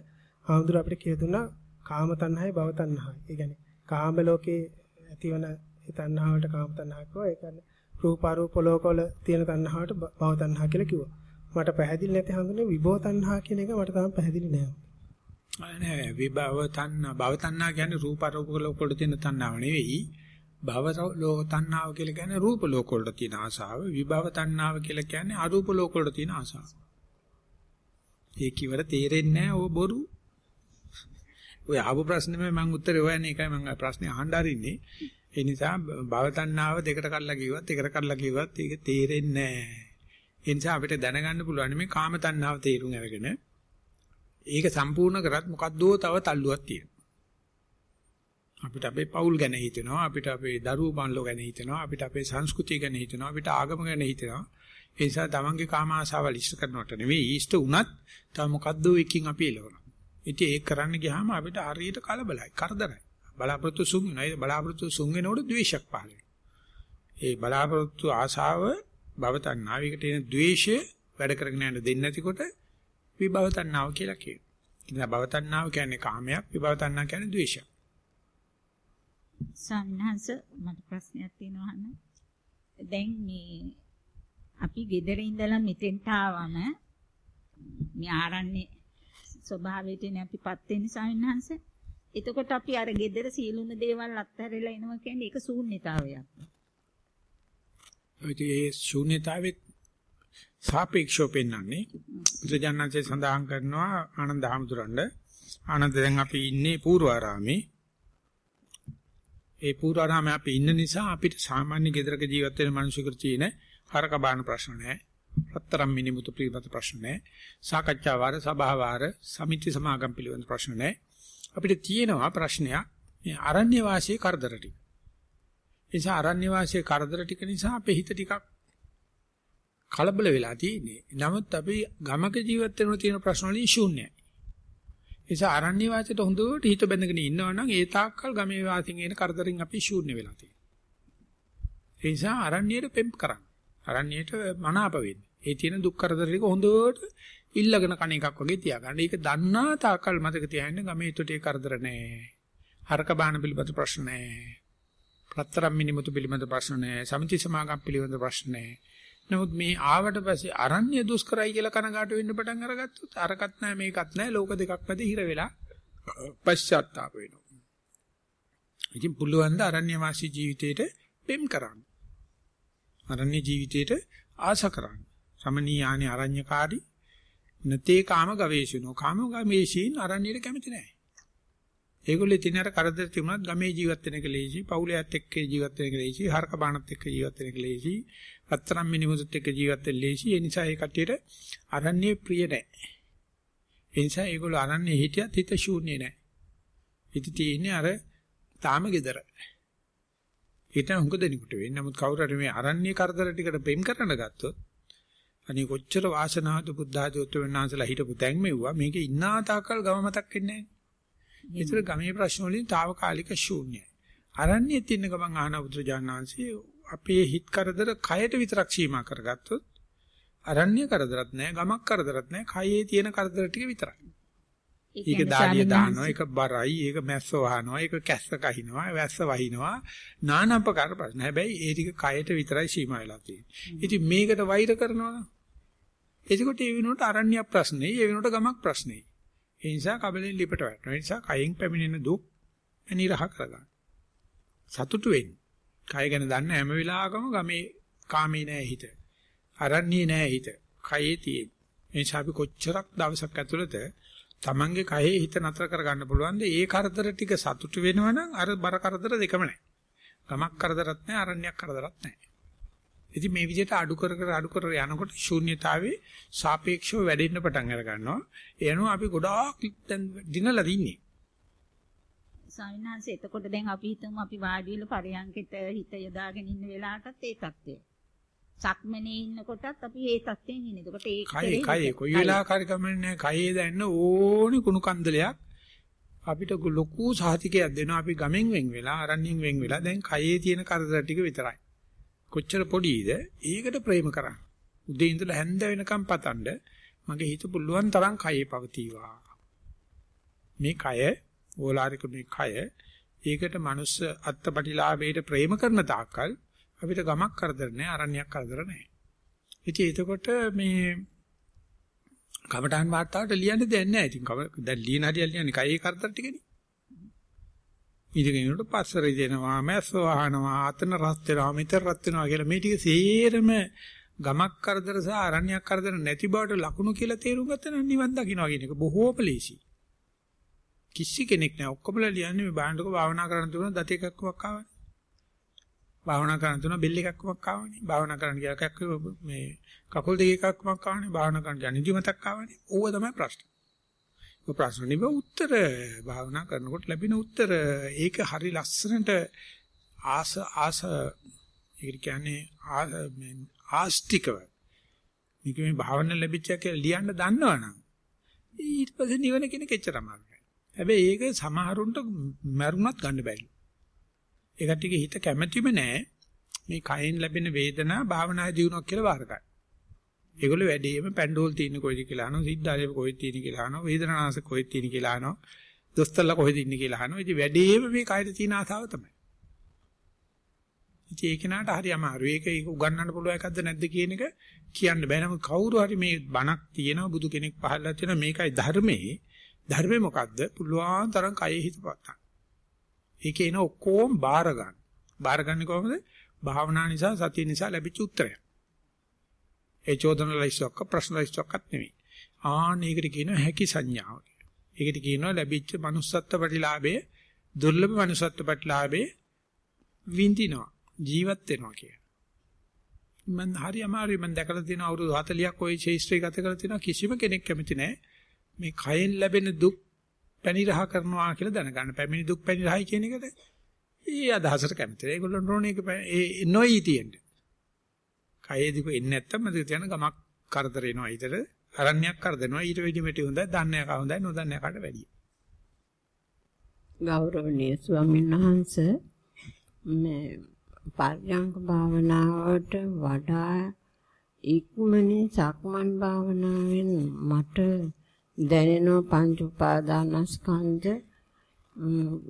හඳුරු අපිට කියලා දුන්නා කාම තණ්හායි භව තණ්හායි. ඒ කියන්නේ කාම ලෝකේ ඇතිවන තණ්හාවට කාම තණ්හා කිව්වා. ඒ කියන්නේ රූප අරූප ලෝකවල තියෙන තණ්හාවට භව තණ්හා කියලා කිව්වා. මට පැහැදිලි නැති හඳුනේ විභව තණ්හා කියන එක මට තාම පැහැදිලි නෑ. නෑ විභව තණ්හා භව තණ්හා කියන්නේ රූප අරූප ලෝක වල තියෙන තණ්හාව නෙවෙයි. භව ලෝක තණ්හාව කියලා කියන්නේ රූප ලෝක වල තියෙන ආසාව. විභව තණ්හාව කියලා කියන්නේ අරූප ලෝක වල තියෙන ආසාව. ඒ කිවර තේරෙන්නේ නෑ ඕ බොරු. ඔය ආපු ප්‍රශ්නෙම මම උත්තරේ හොයන්නේ ඒකයි මම ප්‍රශ්නේ අහන්න අරින්නේ. ඒ නිසා භව තණ්හාව දෙකට කඩලා කිව්වත් එකට කඩලා කිව්වත් ඒක තේරෙන්නේ නැහැ. ඒ නිසා අපිට දැනගන්න පුළුවන් මේ කාම තණ්හාව තේරුම් අරගෙන ඒක සම්පූර්ණ කරත් මොකද්දෝ තව තල්ලුවක් තියෙනවා. අපිට අපේ පවුල් ගැන හිතෙනවා අපිට අපේ දරුවෝ බාන්ලෝ ගැන හිතෙනවා අපිට අපේ සංස්කෘතිය ගැන හිතෙනවා අපිට ආගම ගැන හිතෙනවා ඒ නිසා තමන්ගේ කාම ආසාවල් ඉෂ්ට කරනවට නෙවෙයි ඉෂ්ට වුණත් තව මොකද්දෝ එකකින් අපි එළවනවා ඉතින් ඒක කරන්න ගියාම අපිට හරියට කලබලයි, කරදරයි. බලාපොරොත්තු සුන් නයි බලාපොරොත්තු සුන් වෙනකොට ද්වේෂයක් පහළ ඒ බලාපොරොත්තු ආශාව භව තණ්හාවයකට එන ද්වේෂය වැඩ කරගෙන යන්න දෙන්නේ නැතිකොට විභව තණ්හාව කියලා කියනවා. ඉතින් භව තණ්හාව කියන්නේ කාමයක්, විභව තණ්හා කියන්නේ ද්වේෂයක්. සම්හස මට ප්‍රශ්නයක් තියෙනවා අහන්න. දැන් මේ අපි ගෙදර ඉඳලා මෙතෙන්ට ආවම මේ ආරණ්‍ය ස්වභාවයටනේ අපිපත් වෙන්නේ සාමින්හංශ. එතකොට අපි අර gedara සීලුම දේවල් අත්හැරලා එනවා කියන්නේ ඒක ශූන්‍යතාවයක්. ඒ ශූන්‍යතාවෙත් සාපේක්ෂව පෙන්වන්නේ බුදුජානනාංශය සඳහන් කරනවා ආනන්ද හැමතුරන්ඩ ආනන්ද දැන් අපි ඉන්නේ පූර්වාරාමේ ඒ පූර්වාරාමේ අපි ඉන්න නිසා අපිට සාමාන්‍ය ගෙදරක ජීවත් වෙන මිනිසෙකුට තියෙන හරක බාන ප්‍රශ්න නැහැ රත්තරම් මිනිමුතු පිළිබඳ ප්‍රශ්න නැහැ. සාකච්ඡා වාර, සභා වාර, සමිති සමාගම් පිළිබඳ ප්‍රශ්න නැහැ. අපිට තියෙනවා ප්‍රශ්නයක් මේ අරණ්‍ය වාසී කරදර ටික. ඒ නිසා අරණ්‍ය වාසී කරදර ටික නිසා අපේ හිත ටිකක් කලබල වෙලා තියෙන්නේ. නමුත් අපි ගමක ජීවත් වෙනකොට තියෙන ප්‍රශ්න වලින් ශූන්‍යයි. ඒ නිසා අරණ්‍ය වාසයට හොඳට හිත බැඳගෙන ඉන්නවා නම් ඒ තාක්කල් ගමේ වාසින් එන කරදරින් අපි ශූන්‍ය වෙලා තියෙනවා. ඒ නිසා අරණ්‍යයට පෙම් කරන්න. අරණ්‍යයට මනාප වෙන්න. ඒ තියෙන දුක් කරදර ටික හොඳට ඉල්ලගෙන කණ එකක් වගේ තියාගන්න. ඒක දන්නා තාකල් මතක තියාගන්න ගමේ තුටේ කරදර නැහැ. හරක බාන පිළිබඳ ප්‍රශ්න නැහැ. රත්තරම් මිනිමුතු පිළිබඳ ප්‍රශ්න නැහැ. සමිති සමාගම් පිළිබඳ ප්‍රශ්න නැහැ. නමුත් මේ ආවට පස්සේ අරණ්‍ය දුෂ්කරයි කියලා කනගාටු වෙන්න පටන් අරගත්තොත් අරකට නැහැ මේකත් නැහැ ලෝක දෙකක් මැද හිර වෙලා පශ්චාත්තාප වෙනවා. ඉතින් පුළුවන් ද අරණ්‍ය වාසී ජීවිතේට පෙම් කරන්න. අරණ්‍ය ජීවිතේට ආශ කරන්න. සමනීයානි අරඤ්‍යකාරී නතේ කාම ගවේෂණෝ කාම ගවේෂීන් අරණ්‍යයට කැමති නැහැ. ඒගොල්ලෝ ඉතින් අර කරදර තිබුණත් ගමේ ජීවත් වෙන එක ලේසි, පවුලයත් එක්ක ජීවත් වෙන එක ලේසි, හරක බානත් එක්ක ජීවත් වෙන එක ලේසි, අත්තරම් මිනිමුදුත් එක්ක ජීවත් වෙන්න ලේසි. ඒ නිසා ඒ කට්ටියට අරණ්‍ය ප්‍රිය නැහැ. ඒ නිසා ඒගොල්ලෝ අරණ්‍ය හිටියත් හිත ශූන්‍ය නැහැ. ඉතින් තියෙන්නේ අර තාම gedara. ඊට හුඟ දෙනෙකුට වෙන්නේ. නමුත් කවුරු හරි මේ අරණ්‍ය කරදර ටිකට පෙම් කරන්න ගත්තොත් අනේ කොච්චර වාසනාවද බුද්ධ ආධෝත්ව වෙනාන්සලා හිටපු තැන් මෙව්වා. මේකේ ඉන්නා තාකල් ගම මතක් වෙන්නේ නැහැ. ඒතර ගමේ ප්‍රශ්න වලින් తాවකාලික ශූන්‍යයි. අරණ්‍යෙත් ඉන්න ගමන් ආන බුදුජානනාංශයේ අපේ හිත කරදර කයට විතරක් සීමා කරගත්තොත් අරණ්‍ය කරදරත් නැහැ, ගමක් කරදරත් නැහැ, කයේ තියෙන කරදර ටික විතරයි. ඒක දාඩිය දානවා, ඒක බරයි, ඒක මැස්ස වහනවා, ඒක කැස්ස කහිනවා, වැස්ස වහිනවා, නානපකාර ප්‍රශ්න. හැබැයි ඒ ටික කයට විතරයි සීමා වෙලා තියෙන්නේ. ඉතින් මේකට වෛර කරනවා එතකොට ඒ වෙනුවට අරණ්‍ය ප්‍රශ්නේ, ඒ වෙනුවට ගමක් ප්‍රශ්නේ. ඒ නිසා කබලෙන් ලිපට වැටෙනවා. ඒ නිසා කයෙන් පැමිණෙන දුක් අනිරහ කරගන්න. සතුටු වෙන්න. කය ගැන දන්න හැම වෙලාවකම ගමේ කාමේ නෑ හිත. අරණ්‍ය නෑ හිත. කයේ තියෙන. ඒ නිසා අපි කොච්චරක් දවසක් ඇතුළත Tamange කයේ හිත නතර කරගන්න පුළුවන්ද? ඒ කරදර ටික සතුටු වෙනවනම් අර බර කරදර දෙකම නෑ. ගමක් කරදරත් නෑ, අරණ්‍යයක් කරදරත් නෑ. ඉතින් මේ විදිහට අඩු කර කර අඩු කර යනකොට ශූන්‍යතාවේ සාපේක්ෂව වැඩෙන්න පටන් අර ගන්නවා. ඒ අනුව අපි ගොඩාක් දැන් දිනලා ඉන්නේ. ස්වාමීන් වහන්සේ එතකොට දැන් අපි හිතමු අපි වාඩි වෙලා පරයන්කෙට හිත යොදාගෙන ඉන්න වෙලාවටත් ඒ தත්ත්වය. සක්මනේ ඉන්නකොටත් අපි ඒ தත්ත්වයෙන් ඉන්නේ. එතකොට ඒ කයි කයි කොයි වෙලාවකරි කමන්නේ කයේ දැන්න ඕනි කුණු කන්දලයක් අපිට ලොකු සාහිතිකයක් දෙනවා අපි ගමෙන් වෙන් වෙලා අරණියෙන් වෙන් වෙලා දැන් කයේ තියෙන කරදර ටික විතරයි. කොච්චර පොඩිද ඒකට ප්‍රේම කරන්න. උදේ ඉඳලා හැන්ද වෙනකම් පතන්න මගේ හිත පුළුවන් තරම් කයේ පවතිවා. මේ කය ඕලාරික මේ කය ඒකට මනුස්ස අත්පටිලාභයට ප්‍රේම කරන තාක්කල් අපිට ගමක් කරදර නැහැ අරණ්‍යයක් කරදර නැහැ. ඉතින් එතකොට මේ කමඨාන් වාර්තාවට ලියන්න දෙයක් නැහැ. ඉතින් දැන් ලියන හරිය ලියන්නේ කයේ කරදර ටිකනේ. ඉඳගෙන ඉන්නකොට පස්සරේ දෙනවා මැස්ස වහනවා අතන රත් වෙනවා මෙතන රත් වෙනවා කියලා මේ ටික සේරම ගමක් කරදර සහ අරණ්‍යයක් කරදර නැති බවට ලකුණු කියලා තේරුම් ගත්තා නම් නිවන් දකින්නවා කියන එක බොහෝම ලේසි. කිසි කෙනෙක් නෑ ඔක්කොමලා ලියන්නේ මේ බාහනක භාවනා කරන තුන දත එකක්වක් ආවනේ. භාවනා කරන තුන බෙල් එකක්වක් ආවනේ. භාවනා කරන එකක් මේ කකුල් දෙක එකක්වක් ආවනේ. භාවනා කරන ජනිදිමතක් ආවනේ. ඕව තමයි ප්‍රශ්නේ. ඔය ප්‍රශ්න නිව උත්තර භාවනා කරනකොට ලැබෙන උත්තර ඒක හරි ලස්සනට ආස ආස ඒ කියන්නේ ආස්තිකව මේක මේ භාවනා ලැබිච්ච කියලා ලියන්න දන්නවනම් ඊට පස්සේ නිවන කියන කෙච්චරම හැබැයි ඒක සමහරුන්ට මරුණත් ගන්න බැහැ. ඒකට හිත කැමැතිම නෑ මේ කයෙන් ලැබෙන වේදනා භාවනා ජීවනක් කියලා වාර ගන්න. ඒගොල්ලෝ වැඩිම පැන්ඩෝල් තියෙන කොයිද කියලා අහනවා සිද්ධාලේ කොහෙද තියෙන කියලා අහනවා වේදනානාශ කොහෙද තියෙන කියලා අහනවා දොස්තරලා කොහෙද ඉන්නේ කියලා අහනවා. ඉතින් වැඩිම මේ කයට තියෙන ආසාව තමයි. ඉතින් ඒක නාට හරි අමාරුයි. ඒක ඒක උගන්වන්න පුළුවන් එකක්ද නැද්ද කියන එක කියන්න බෑ. නමුත් කවුරු හරි මේ බණක් තියෙනවා බුදු කෙනෙක් පහළලා තියෙනවා මේකයි ධර්මයේ ධර්මේ මොකද්ද? පුළුවන් තරම් කයෙහි හිත පවත්තා ඒකේ එන ඔක්කොම බාර ගන්න. බාර ගන්න කොහොමද? භාවනා නිසා සතිය නිසා ලැබිච්ච උත්තරයක්. ඒ චෝදන ලයිස්ට්ක් ප්‍රශ්න ලයිස්ට්ක්වත් නෙමෙයි. ආන්න ඒකට කියනවා හැකි සංඥාව. ඒකට කියනවා ලැබිච්ච manussත්ත්ව ප්‍රතිලාභයේ දුර්ලභ manussත්ත්ව ප්‍රතිලාභයේ විඳිනවා ජීවත් වෙනවා කිය. මම හරි අමාරුයි මම දැකලා තියෙන අවුරුදු 40ක් ওই ශේෂ්ත්‍රය ගත කරලා තියෙනවා කිසිම කෙනෙක් කැමති නැහැ මේ කයෙන් ලැබෙන දුක් පැනිරහ කරනවා කියලා දැනගන්න. පැමිණි දුක් පැනිරහයි කියන එකට ඒ අදහසට කැමති. ඒගොල්ලෝ නෝනේ ඒ නොයි තියෙන්නේ. කයේ දිප එන්නේ නැත්තම් මට තියන ගමක් කරදර එනවා ඊතර අරණ්‍යයක් කරදෙනවා ඊට වෙඩි මෙටි හොඳයි දන්නේ නැහැ හොඳයි නොදන්නේ කාට වැඩි ගෞරවනීය ස්වාමීන් වහන්සේ මේ පර්යංක භාවනාවට වඩා ඉක්මනින් සක්මන් භාවනාවෙන් මට දැනෙන පංච උපාදානස්කන්ධ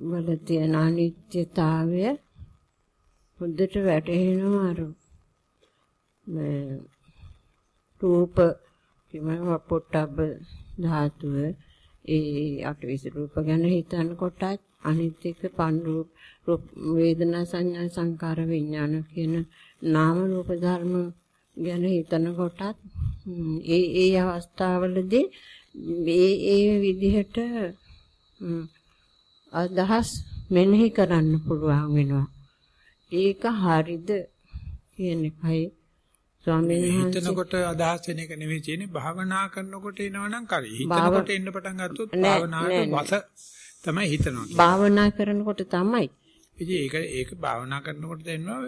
වල තියෙන අනිත්‍යතාවය හොඳට වැටහෙනවා අර මේ රූප කිමව පොට්ටබ්බ ධාතුව ඒ අටවිස රූප ගැන හිතනකොටත් අනිත් එක පන් රූප වේදනා සංඥා සංකාර විඥාන කියන නාම රූප ධර්ම ගැන හිතනකොටත් ඒ ඒ අවස්ථාවලදී මේ ඒ විදිහට අදහස් මෙනෙහි කරන්න පුළුවන් වෙනවා. ඒක හරිද කියන එකයි ස්වාමීන් වහන්සේ හිතනකොට අදහස් වෙන එක නෙවෙයි තියෙන්නේ භාවනා කරනකොට එනවනම් කරි. හිතනකොට එන්න පටන් ගත්තොත් භාවනාවට වස තමයි හිතනවා. භාවනා කරනකොට තමයි. ඉතින් ඒක ඒක භාවනා කරනකොට දැනනවා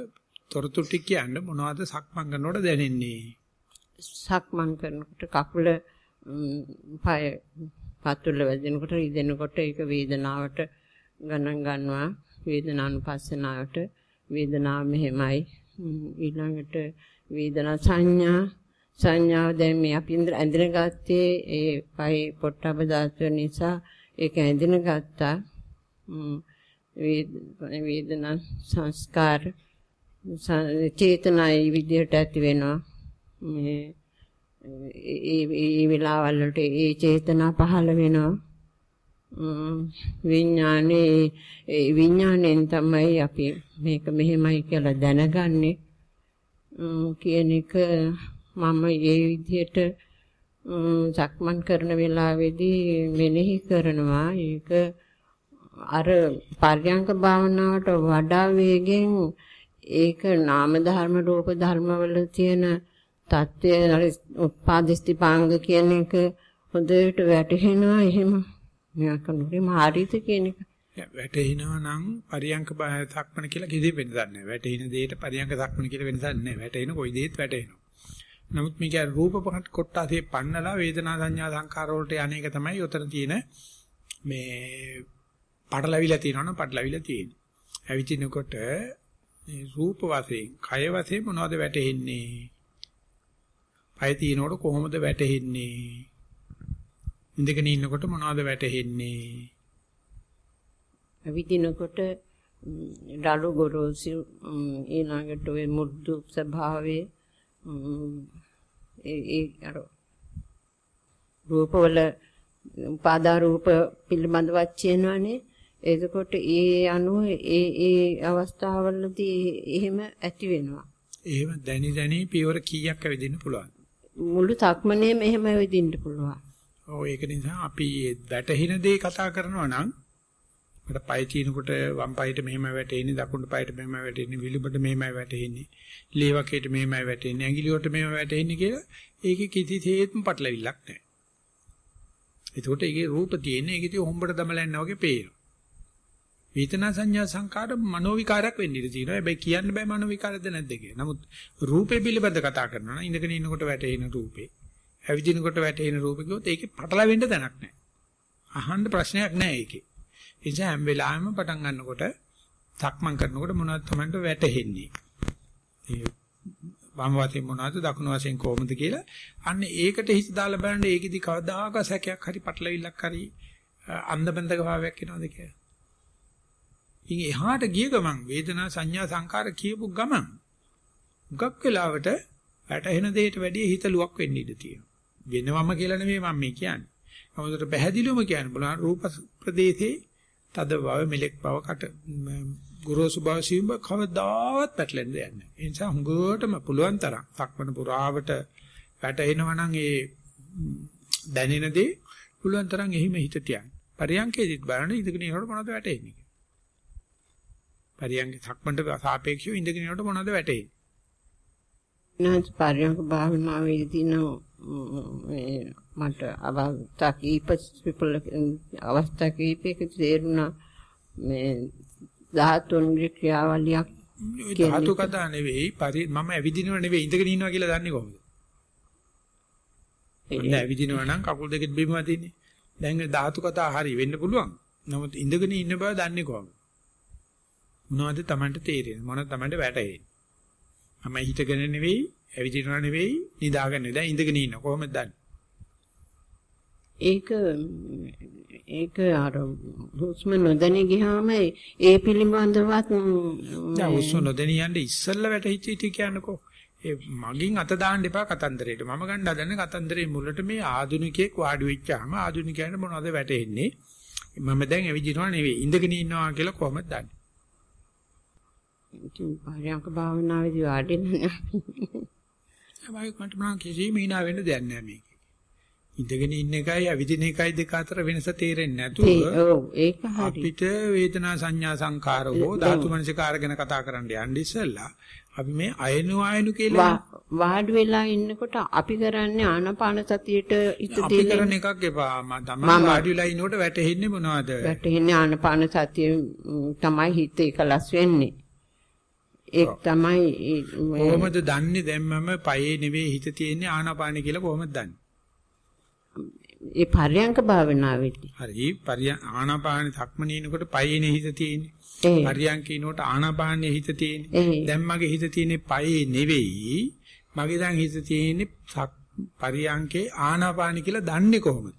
තොරතුරු ටික කියන්න මොනවද සක්මන් කරනකොට දැනෙන්නේ. සක්මන් කරනකොට කකුල පය පතුල වැදෙනකොට රිදෙනකොට ඒක වේදනාවට ගණන් ගන්නවා වේදනානුපස්සනාවට වේදනාව මෙහෙමයි ඊළඟට වේදනා සංඥා සංඥාව දැන් මේ අපි ඇඳගෙන ගත්තේ ඒ පයි පොට්ටබ ධාතුව නිසා ඒක ඇඳගෙන ගත්තා වේදනා සංස්කාර චේතනායි විදියට ඇති වෙනවා. මේ ඒ ඒ වෙලාවල් වලට ඒ චේතනා පහළ වෙනවා. විඥානේ ඒ විඥාණයෙන් තමයි අපි මේක මෙහෙමයි කියලා දැනගන්නේ. කියන එක මම ඒ විදිහට සක්මන් කරන වෙලාවේදී මෙනෙහි කරනවා. ඒක අර පර්යංක භාවනාවට වඩා වේගෙන් ඒක නාම ධර්ම රූප ධර්ම වල තියෙන தත්ත්වය උත්පාදිස්ති පාංග කියන එක හොඳට වැටහෙනවා. එහෙම නිකන් හරිද කියන එක. වැටෙනවා නම් පරියංක සක්මන කියලා කිසි වෙනසක් නැහැ. වැටෙන දෙයට පරියංක සක්මන කියලා වෙනසක් නැහැ. වැටෙන කොයි දෙයක් වැටෙනවා. නමුත් මේක රූප කොටසේ පන්නලා වේදනා සංඥා සංකාර වලට යන්නේක තමයි උතන තියෙන මේ පටලවිලා තියෙනවනම් පටලවිලා තියෙන්නේ. ඇවිදිනකොට මේ රූප වශයෙන්, කය වශයෙන් මොනවද වැටෙන්නේ? පය තිනකොට කොහොමද වැටෙන්නේ? ඉඳගෙන ඉන්නකොට මොනවද වැටෙන්නේ? විදිනකොට ඩලු ගොරෝසු ඊළඟට ඔය මුද්දු ස්වභාවයේ ඒ අර රූපවල උපාදා රූප පිළිබඳව කියනවනේ එතකොට ඒ අනුව ඒ ඒ අවස්ථාවවලදී එහෙම ඇති වෙනවා. එහෙම දැනි දැනි පියවර කීයක් ඇවිදින්න පුළුවන්? මුළු තක්මනේම එහෙම ඇවිදින්න පුළුවන්. ඔව් ඒක නිසා අපි වැටහින දේ කතා කරනවා නම් මට පය තිනකොට වම් පයට මෙහෙම වැටෙන්නේ දකුණු පයට මෙහෙම වැටෙන්නේ විලුඹට මෙහෙම වැටෙන්නේ ලේවකේට මෙහෙම වැටෙන්නේ ඇඟිලියට මෙහෙම වැටෙන්නේ කියලා ඒකේ කිසිසේත්ම පටලවිල්ලක් නැහැ. ඒකට ඒකේ රූප තියෙන්නේ ඒකේ තියෙන හොම්බට දමලන්න වගේ පේනවා. වේදනා සංඥා සංකාර මනෝ විකාරයක් වෙන්න ඉඩ තියෙනවා. හැබැයි කියන්න බෑ මනෝ විකාරද නැද්ද කියලා. නමුත් රූපේ පිළිබඳ කතා කරනවා නම් ඉඳගෙන ඉන්නකොට වැටෙන රූපේ, ඇවිදිනකොට වැටෙන රූපේ කිව්වොත් ඒකේ පටලවෙන්න තැනක් නැහැ. අහන්න ප්‍රශ්නයක් නැහැ ඒකේ. ඒ නිසා හැම වෙලාවෙම පටන් ගන්නකොට සක්මන් කරනකොට මොනවද තමයි වැටෙන්නේ. ඒ වම් වශයෙන් මොනවද දකුණු වශයෙන් කොහොමද කියලා අන්න ඒකට හිත දාලා බලන්න ඒකෙදි කවදාක සැකයක් හරි පටලවිල්ලක් හරි අන්ධබන්ධක භාවයක් එනවද කියලා. ඉතින් එහාට ගිය ගමන් වේදනා සංඥා සංකාර කියපු ගමන් ගක් වෙලාවට වැටෙන දෙයට වැඩිය හිතලුවක් වෙන්න ඉඩ තියෙනවා. වෙනවම කියලා නෙමෙයි මම මේ කියන්නේ. නමුත් පැහැදිලිවම කියන්න බලන්න රූප ප්‍රදේශේ තද බව මෙලෙක් බව කට ගුරුසු බව සිඹ කවදාවත් පැටලෙන්න දෙන්නේ නැහැ. ඒ නිසා හුඟටම පුළුවන් තරම් සක්මන පුරාවට වැටෙනවා නම් ඒ දැනෙන දේ පුළුවන් තරම් එහිම හිත තියන්න. පරියන්කේදීත් බලන්න ඉඳගෙන ඉන්නකොට මොනවද වැටෙන්නේ පරියන්ක සක්මන්ට සාපේක්ෂව ඉඳගෙන ඉන්නකොට මොනවද වැටෙන්නේ? නැත් පරියන්ක භාවනාවේදී නෝ මට අවස්ථා කීප පිපුල අවස්ථා කීපයක තේරුණා මේ ධාතුන්ගේ ක්‍රියාවලියක් ධාතු කතා නෙවෙයි පරි මම ඇවිදිනව නෙවෙයි ඉඳගෙන ඉන්නවා කියලා දන්නේ කොහොමද? මම ඇවිදිනව නම් කකුල් දෙකෙත් බිම වදින්නේ. දැන් ධාතු කතා හරි වෙන්න පුළුවන්. නමුත් ඉඳගෙන ඉන්න බව දන්නේ කොහොමද? මොනවද Tamanට තේරෙන්නේ? මොනවද Tamanට වැටහෙන්නේ? මම හිතගෙන නෙවෙයි, ඇවිදිනව නෙවෙයි, නිදාගෙන නෙවෙයි, ඉඳගෙන ඉන්න කොහොමද දන්නේ? ඒක ඒක අර හුස්ම නොදැනී ගියාම ඒ පිළිබඳවත් දැන් උස්ම නොදෙනිය යන්නේ ඉස්සල්ලා වැටහිච්ච ඉති කියන්නකෝ. ඒ මගින් අත දාන්න එපා කතන්දරේට. මම ගන්න හදන්නේ කතන්දරේ මුලට මේ ආදුනිකයෙක් වාඩි වෙච්චාම ආදුනිකයන්ට මොනවද වැටෙන්නේ? මම දැන් ඇවිදිනවා නෙවෙයි ඉඳගෙන ඉන්නවා කියලා කොහොමද දන්නේ? ඉතින් පරයන්ක භාවනාවේදී වාඩිලා හැබැයි මට මම කිසිම hina වෙන්න දෙයක් නැහැ මේකේ. ඉඳගෙන ඉන්න එකයි ඇවිදින එකයි දෙක අතර වෙනස තේරෙන්නේ නැතුව ඔව් ඒක හරි. අපිට වේදනා සංඥා සංකාර හෝ ධාතු මනසිකාර ගැන කතා කරන්න යන්න ඉස්සෙල්ලා අපි මේ අයනු අයනු කියලා වාඩි වෙලා ඉන්නකොට අපි කරන්නේ ආනාපාන සතියට හිත අපි දෙන්නේ කරන එකක් එපා. මම වාඩි වෙලා ඉනකොට වැටෙන්නේ මොනවද? වැටෙන්නේ ආනාපාන සතිය තමයි හිත එකලස් වෙන්නේ. ඒක තමයි කොහොමද දන්නේ? දැන් මම පයේ නෙවෙයි හිත තියෙන්නේ ආනාපානෙ කියලා කොහොමද දන්නේ ඒ පරයන්ක භාවනාවේදී. හරි පරිය ආනාපානෙ සක්මනීනකොට පයේනේ හිත තියෙන්නේ. ඒ. පරියන්කිනකොට ආනාපානෙ හිත තියෙන්නේ. දැන් මගේ හිත තියෙන්නේ පයේ නෙවෙයි. මගේ දැන් හිත තියෙන්නේ පරියන්කේ ආනාපානි කියලා දන්නේ කොහොමද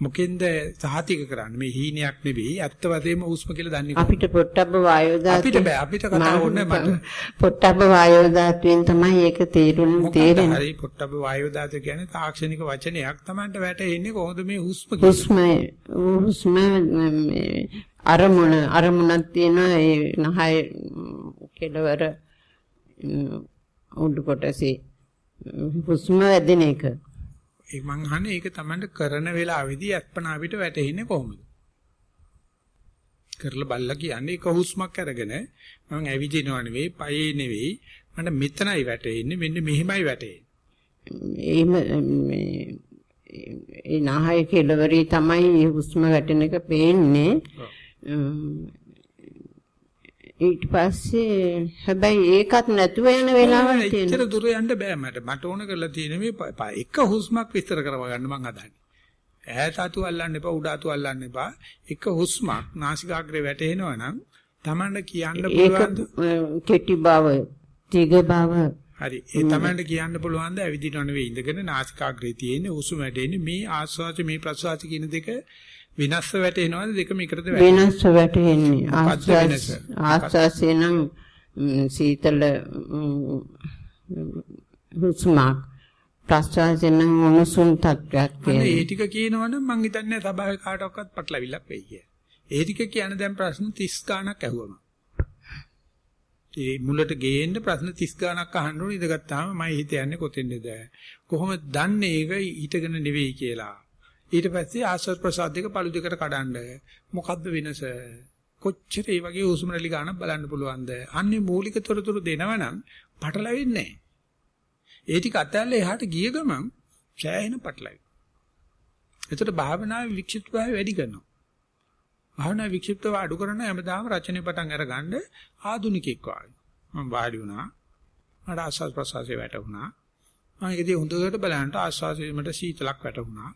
මොකෙන්ද සහතික කරන්නේ? මේ හීනයක් නෙවෙයි. ඇත්ත වශයෙන්ම උස්ම කියලා දන්නේ අපිට පොට්ටබ්බ වායෝ ධාතුව අපිට බෑ. අපිට කතා ඕනේ මට. පොට්ටබ්බ වායෝ ධාතුවෙන් තමයි ඒක තේරුම් තේරෙන්නේ. හරි පොට්ටබ වායු දාත කියන්නේ තාක්ෂණික වචනයක් Tamanට වැටෙන්නේ කොහොමද මේ හුස්ම හුස්ම හුස්ම අරමුණ අරමුණක් තියෙනවා. ඒ නහය කෙලවර උඩු කොටසේ. හුස්ම වැදෙන එක. ඒ මං අහන්නේ ඒක Tamanට කරන වෙලාවේදී අත්පනා අපිට වැටෙන්නේ කොහොමද? කරලා බල්ලා කියන්නේ එක හුස්මක් අරගෙන මම ඇවිදිනව නෙවෙයි පයේ නෙවෙයි. මට මෙතනයි වැටෙන්නේ මෙන්න මෙහිමයි වැටෙන්නේ. එහෙම මේ ඒ නහය කෙලවරේ තමයි හුස්ම වැටෙන එක පේන්නේ. ඊට පස්සේ හැබැයි ඒකත් නැතුව යන එච්චර තියෙනවා. දුර යන්න බෑ මට. මට ඕන කරලා තියෙන මේ එක හුස්මක් විස්තර කරව ගන්න මං හදන්නේ ඈත අතු අල්ලන්න එපා උඩ අතු අල්ලන්න එපා. එක හුස්මක් නාසිකාග්‍රේ වැටෙනවා නම් Tamanට කියන්න ම්, කෙටි බව, දිග බව. හරි. ඒ Tamanට කියන්න පුළුවන් ද ඇවිදිනව නෙවෙයි ඉඳගෙන නාසිකාග්‍රේ තියෙන හුස්ම වැටෙන්නේ මේ ආස්වාද මේ ප්‍රසවාස කියන දෙක විනාශ වැටෙනවද දෙකම එකටද වැටෙන්නේ වෙනස් වැටෙන්නේ. ආස්වාස් නම් සීතල හුස්මක් ප්‍රස්වාසයෙන් නම් උණුසුම් තත්ත්වයක් අන්න ඒ කියන්නේ. ටික කියනවනම් මං හිතන්නේ සභාවේ කාටවත් පටලවිල්ලක් වෙයි කියලා. ඒ ටික කියන දැන් ප්‍රශ්න 30 ගණක් ඇහුවම. ඒ මුලට ගේන්න ප්‍රශ්න 30 ගණක් අහන්න ඕනේ ඉඳගත්තාම මම හිත යන්නේ කොතෙන්ද? කොහොමද දන්නේ ඒක හිතගෙන නෙවෙයි කියලා. ඊට පස්සේ ආස්වාද ප්‍රසාද දෙක පළු දෙකට කඩන්න. මොකද්ද වෙනස? කොච්චර ඒ වගේ හුස්ම රැලි ගන්නක් බලන්න පුළුවන්ද? අන්නේ මූලික තොරතුරු දෙනවනම් පටලවෙන්නේ නැහැ. ඒ ටික අතල්ලා එහාට ගිය ගමන් සෑහෙන පටලයි. එතකොට භාවනාවේ වික්ෂිප්තභාවය වැඩි කරනවා. භාවනා වික්ෂිප්තව අඩු කරන හැමදාම රචනයේ පටන් අරගන්න ආදුනිකෙක් වගේ. මම වාඩි වුණා. මට ආස්වාද ප්‍රසවාසය වැටුණා. මම ඒකදී හොඳට බලනට ආස්වාදයේ මට සීතලක් වැටුණා.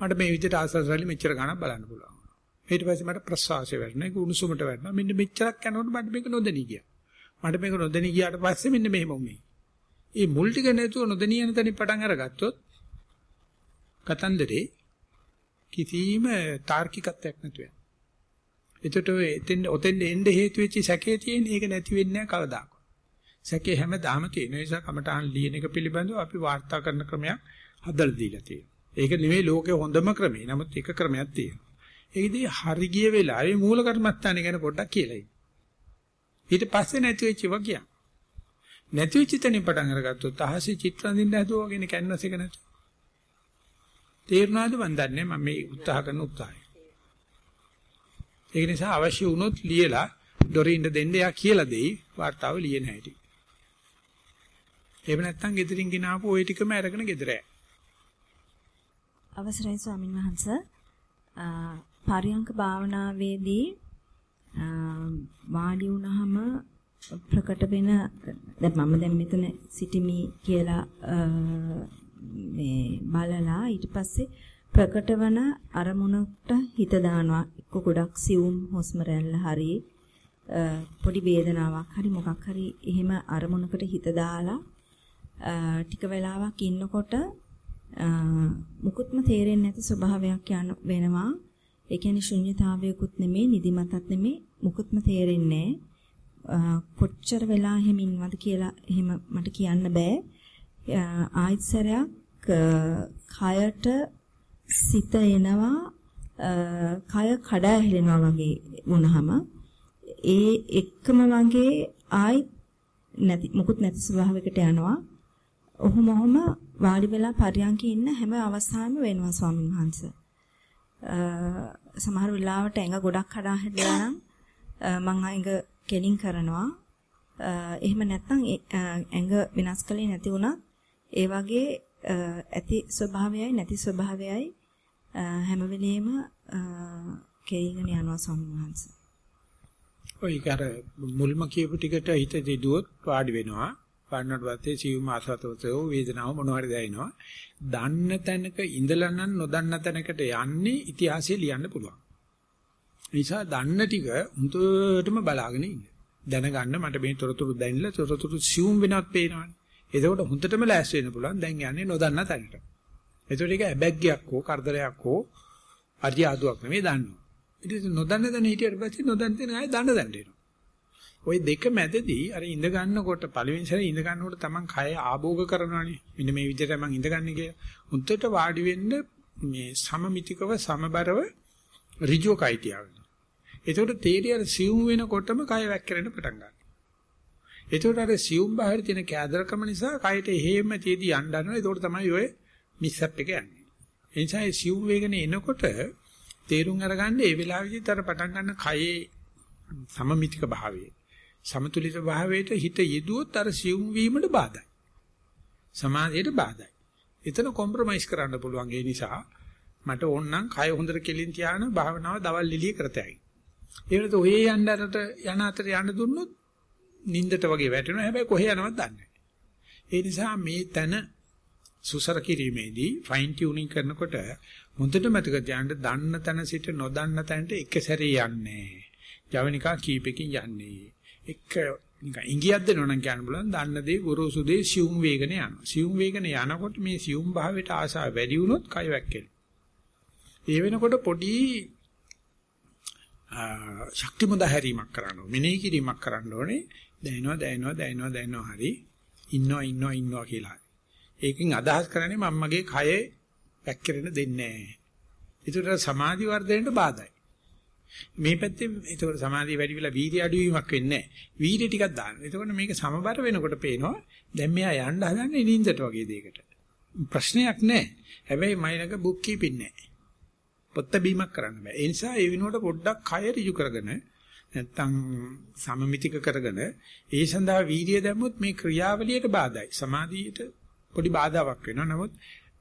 මට මේ විදිහට ආස්වාදවල මෙච්චර ගණන් බලන්න පුළුවන්. ඊට පස්සේ මට ප්‍රසවාසය වැටුණා. ඒක උණුසුමට වැටුණා. මෙන්න මෙච්චරක් යනකොට මට මේක නොදෙනී ගියා. මට මේක නොදෙනී ගියාට පස්සේ මෙන්න මෙහෙම වුනේ. මේ මුල් ටික නැතුව නොදෙනී යන තැනින් පටන් අරගත්තොත් කතන්දරේ කිසිම තාර්කිකත්වයක් නැතුව යනවා. එතකොට ඔය එතෙන් ඔතෙන් එන්න හේතු වෙච්ච සැකේ තියෙන ඒක නැති වෙන්නේ නැහැ කවදාකවත්. සැකේ හැමදාම තියෙන නිසා කමටහන් ලියන එක පිළිබඳව අපි වාර්තා කරන ක්‍රමයක් හදලා දීලා තියෙනවා. ඒක නෙවෙයි ලෝකේ හොඳම ක්‍රමය. නමුත් එක ක්‍රමයක් තියෙනවා. ඒකදී හරි ගිය වෙලාවේ මූල කර්මස්ථානේ ගැන පොඩ්ඩක් කියලා ඉන්න. ඊට පස්සේ නැති වෙච්ච ඒවා කියන්න. නැති වෙච්ච තැනින් පටන් අරගත්තොත් අහසේ චිත්‍ර අඳින්න හදුවා කියන කැන්වස් එක නැතු. තේරුණාද මන් දන්නේ මම මේ උත්සාහ කරන උත්සාහය. ඒක නිසා අවශ්‍ය වුණොත් ලියලා ඩොරින්ට දෙන්න එයා කියලා දෙයි වார்த்தාව ලියන හැටි. එහෙම නැත්නම් gedirin ginaapu ওই ටිකම අරගෙන gedera. අවසරයි ස්වාමින් වහන්ස. පරියංක භාවනාවේදී අ, වාඩි වුණාම ප්‍රකට වෙන දැන් මම දැන් මෙතන සිටිමි කියලා අ, මේ බලලා ඊට පස්සේ ප්‍රකට වන අරමුණට හිත දානවා. එක්ක ගොඩක් සියුම් හුස්ම රැල්ල හරි පොඩි වේදනාවක් හරි මොකක් හරි එහෙම අරමුණකට හිත දාලා ටික වෙලාවක් ඉන්නකොට මුකුත්ම තේරෙන්නේ නැති ස්වභාවයක් යන වෙනවා. ඒ කියන්නේ ශුන්්‍යතාවයකුත් නෙමෙයි නිදිමතත් නෙමෙයි මුකුත්ම තේරෙන්නේ කොච්චර වෙලා එහෙම ඉන්නවද කියලා එහෙම මට කියන්න බෑ. ආයෙත් සැරයක් කයට සිත එනවා කය කඩා හැලෙනවා වගේ වුණාම ඒ එක්කම වගේ ආයි නැති මුකුත් නැති ස්වභාවයකට යනවා. ඔහොම ඔහොම වාඩි වෙලා පරියන්කේ ඉන්න හැම අවස්ථාවෙම වෙනවා ස්වාමීන් වහන්සේ. සමහර වෙලාවට ඇඟ ගොඩක් කඩා හැදලා නම් මං ඇඟ කෙලින් කරනවා. එහෙම නැත්නම් ඇඟ විනාශ කලේ නැති වුණත් ඒ වගේ ඇති ස්වභාවයයි නැති ස්වභාවයයි හැම වෙලෙම කෙරීගෙන යනවා ස්වාමීන් වහන්සේ. ඔය කර මුල්ම කියපු ටිකට හිත දෙදුවොත් වාඩි වෙනවා. වන්නට පස්සේ සිව්ම ආසතවතෝ වේදනාව මොනවාරි දැනෙනවා. දන්න තැනක ඉඳලා නම් නොදන්න තැනකට යන්නේ ඉතිහාසය ලියන්න පුළුවන්. නිසා දන්න ටික හුදුටම බලාගෙන ඉන්න. දැනගන්න මට මේ තොරතුරු දැනিলা තොරතුරු සිවුම් වෙනවත් පේනවනේ. එතකොට හුදුටම ලෑස්ති වෙන්න පුළුවන්. දැන් යන්නේ නොදන්න තැනට. එතකොට ඒක ඇබැග්ගයක් හෝ කරදරයක් හෝ අරියාදුවක් නෙමෙයි දන්නවා. ඊට පස්සේ නොදන්න තැන හිටියට පස්සේ නොදන්න තැන ආයෙ දන්න තැනට එනවා. ওই දෙක මැදදී අර ඉඳ ගන්නකොට පළවෙනි සැරේ ඉඳ ගන්නකොට Taman කය ආභෝග කරනවානේ. මෙන්න මේ විදිහට මම ඉඳගන්නේ කියලා. උන්ටට වාඩි වෙන්න මේ සමමිතිකව සමබරව ඍජුව කය තියාගන්න. එතකොට තේරිය අර සියුම් වෙනකොටම කය වැක්කරෙන්න පටන් ගන්නවා. එතකොට අර සියුම් බාහිර තියෙන කෑදරකම නිසා කයට හේම තියදී යන්න යනවා. එතකොට තමයි ඔය මිස්ඇප් එක යන්නේ. ඒ නිසා ඒ සියුම් වේගන එනකොට තේරුම් අරගන්න ඒ වෙලාවේදී තර පටන් ගන්න කයේ සමමිතික භාවයේ සමතුලිත භාවයට හිත යෙදුවොත් අර සිව් වීමට බාධායි. සමාධියට බාධායි. එතන කොම්ප්‍රොමයිස් කරන්න පුළුවන් ඒ නිසා මට ඕනනම් කය හොඳට කෙලින් තියාන භාවනාව දවල් එළිය කරතයි. ඒ වෙනත ඔය යන්න අරට යන අතර යන්න දුන්නොත් නින්දට වගේ වැටෙනවා. හැබැයි කොහේ යනවද දන්නේ නැහැ. ඒ නිසා මේ තන සුසර කිරීමේදී ෆයින් ටියුනින් කරනකොට මුදට මතක තියාගන්න දන්න තැන සිට නොදන්න තැනට එක සැරේ යන්නේ. ජවනිකා කීපකින් යන්නේ. එක නිකන් ඉංගියක් දෙනවා නම් කියන්න බලන්න දන්න දේ ගුරුසු දේ සියුම් වේගන යනවා. සියුම් වේගන යනකොට මේ සියුම් භාවයට ආසාව වැඩි වුණොත් කය වැක්කෙනවා. ඒ වෙනකොට පොඩි ශක්ති මුද හැරීමක් කරන්න ඕනේ. මෙනෙහි කිරීමක් කරන්න ඕනේ. දැනෙනවා දැනෙනවා දැනෙනවා දැනෙනවා හරි. ඉන්නවා ඉන්නවා ඉන්නවා කියලා. ඒකෙන් අදහස් කරන්නේ මම මගේ කය වැක්කිරෙන්න දෙන්නේ නැහැ. ඒකට සමාධි වර්ධනයට බාධායි. මේ පැත්තේ ඒකට සමාධිය වැඩි වෙලා වීර්ය අඩුවීමක් වෙන්නේ නැහැ. වීර්ය ටිකක් දාන්න. එතකොට මේක සමබර වෙනකොට පේනවා දැන් මෙයා යන්න හදන්නේ නිින්දට වගේ දෙයකට. ප්‍රශ්නයක් නැහැ. හැබැයි මයිලක බුක් කීපින් නැහැ. පොත්ත බීමක් කරන්න බෑ. ඒ නිසා ඒ විනෝඩ පොඩ්ඩක් කය ඍජු කරගෙන නැත්තම් සමමිතික කරගෙන ඒ සඳහා වීර්ය දැම්මොත් මේ ක්‍රියාවලියට බාධායි. සමාධියට පොඩි බාධාවක් වෙනවා. නමුත්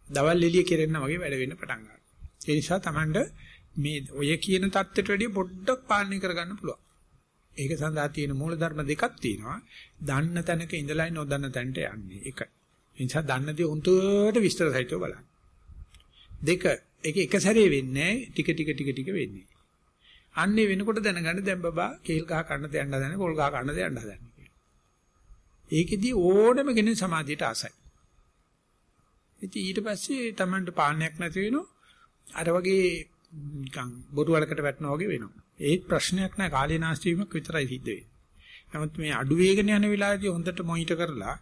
දවල් එළිය කෙරෙන්න වගේ වැඩ වෙන්න පටන් ගන්නවා. ඒ නිසා Tamand මේ ඔය කියන தත්ත්වයට වැඩිය පොඩ්ඩක් පාලනය කරගන්න පුළුවන්. ඒක සඳහා තියෙන මූලධර්ම දෙකක් තියෙනවා. දන්න තැනක ඉඳලා නොදන්න තැනට යන්නේ. එක. ඒ නිසා දන්න දේ උන්ටට විස්තර සහිතව බලන්න. දෙක. ඒක එක සැරේ වෙන්නේ ටික ටික ටික ටික වෙන්නේ. අන්නේ වෙනකොට දැනගන්න දැන් බබා කේල් ගහ කන්න දෙන්න හදන, පොල් ගහ කන්න දෙන්න හදන. ඒකෙදි ඕනම කෙනෙක් සමාධියට ආසයි. ඉතින් ඊට පස්සේ Tamanට පාන්නයක් නැති වෙනවා. අර වගේ නිකන් බොරු වලකට වැටෙනවා වගේ වෙනවා. ඒත් ප්‍රශ්නයක් නෑ කාලේ නාස්ති වීමක් විතරයි සිද්ධ වෙන්නේ. නමුත් මේ අඩු වේගන යන වෙලාවේදී හොඳට මොනිටර් කරලා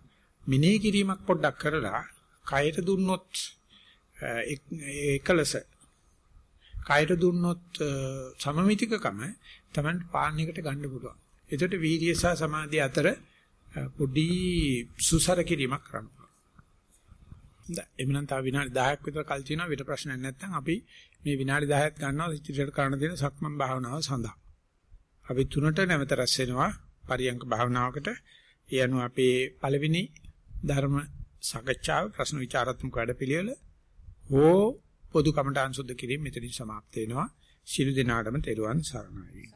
මිනේ කිරීමක් පොඩ්ඩක් කරලා කයට දුන්නොත් එකලස කයට දුන්නොත් සමමිතිකකම තමයි පාන්නයකට ගන්න පුළුවන්. එතකොට වීර්ය සහ සමාධිය අතර පොඩි සුසර කිරීමක් කරන්න එමනම් තව විනාඩි 10ක් විතර කල් තියෙනවා විතර ප්‍රශ්නයක් නැත්නම් අපි මේ විනාඩි 10ක් ගන්නවා ඉතිරියට කරන්න දෙන සක්මන් භාවනාව සඳහා. අපි තුනට නැවත රැස් වෙනවා පරියංක භාවනාවකට. ඒ අනුව අපේ පළවෙනි ධර්ම සාකච්ඡාව ප්‍රශ්න විචාරාත්මක වැඩපිළිවෙල හෝ පොදු කමඨාන් සුද්ධ කිරීම මෙතනින් સમાપ્ત වෙනවා. සියලු දෙනාටම තෙරුවන් සරණයි.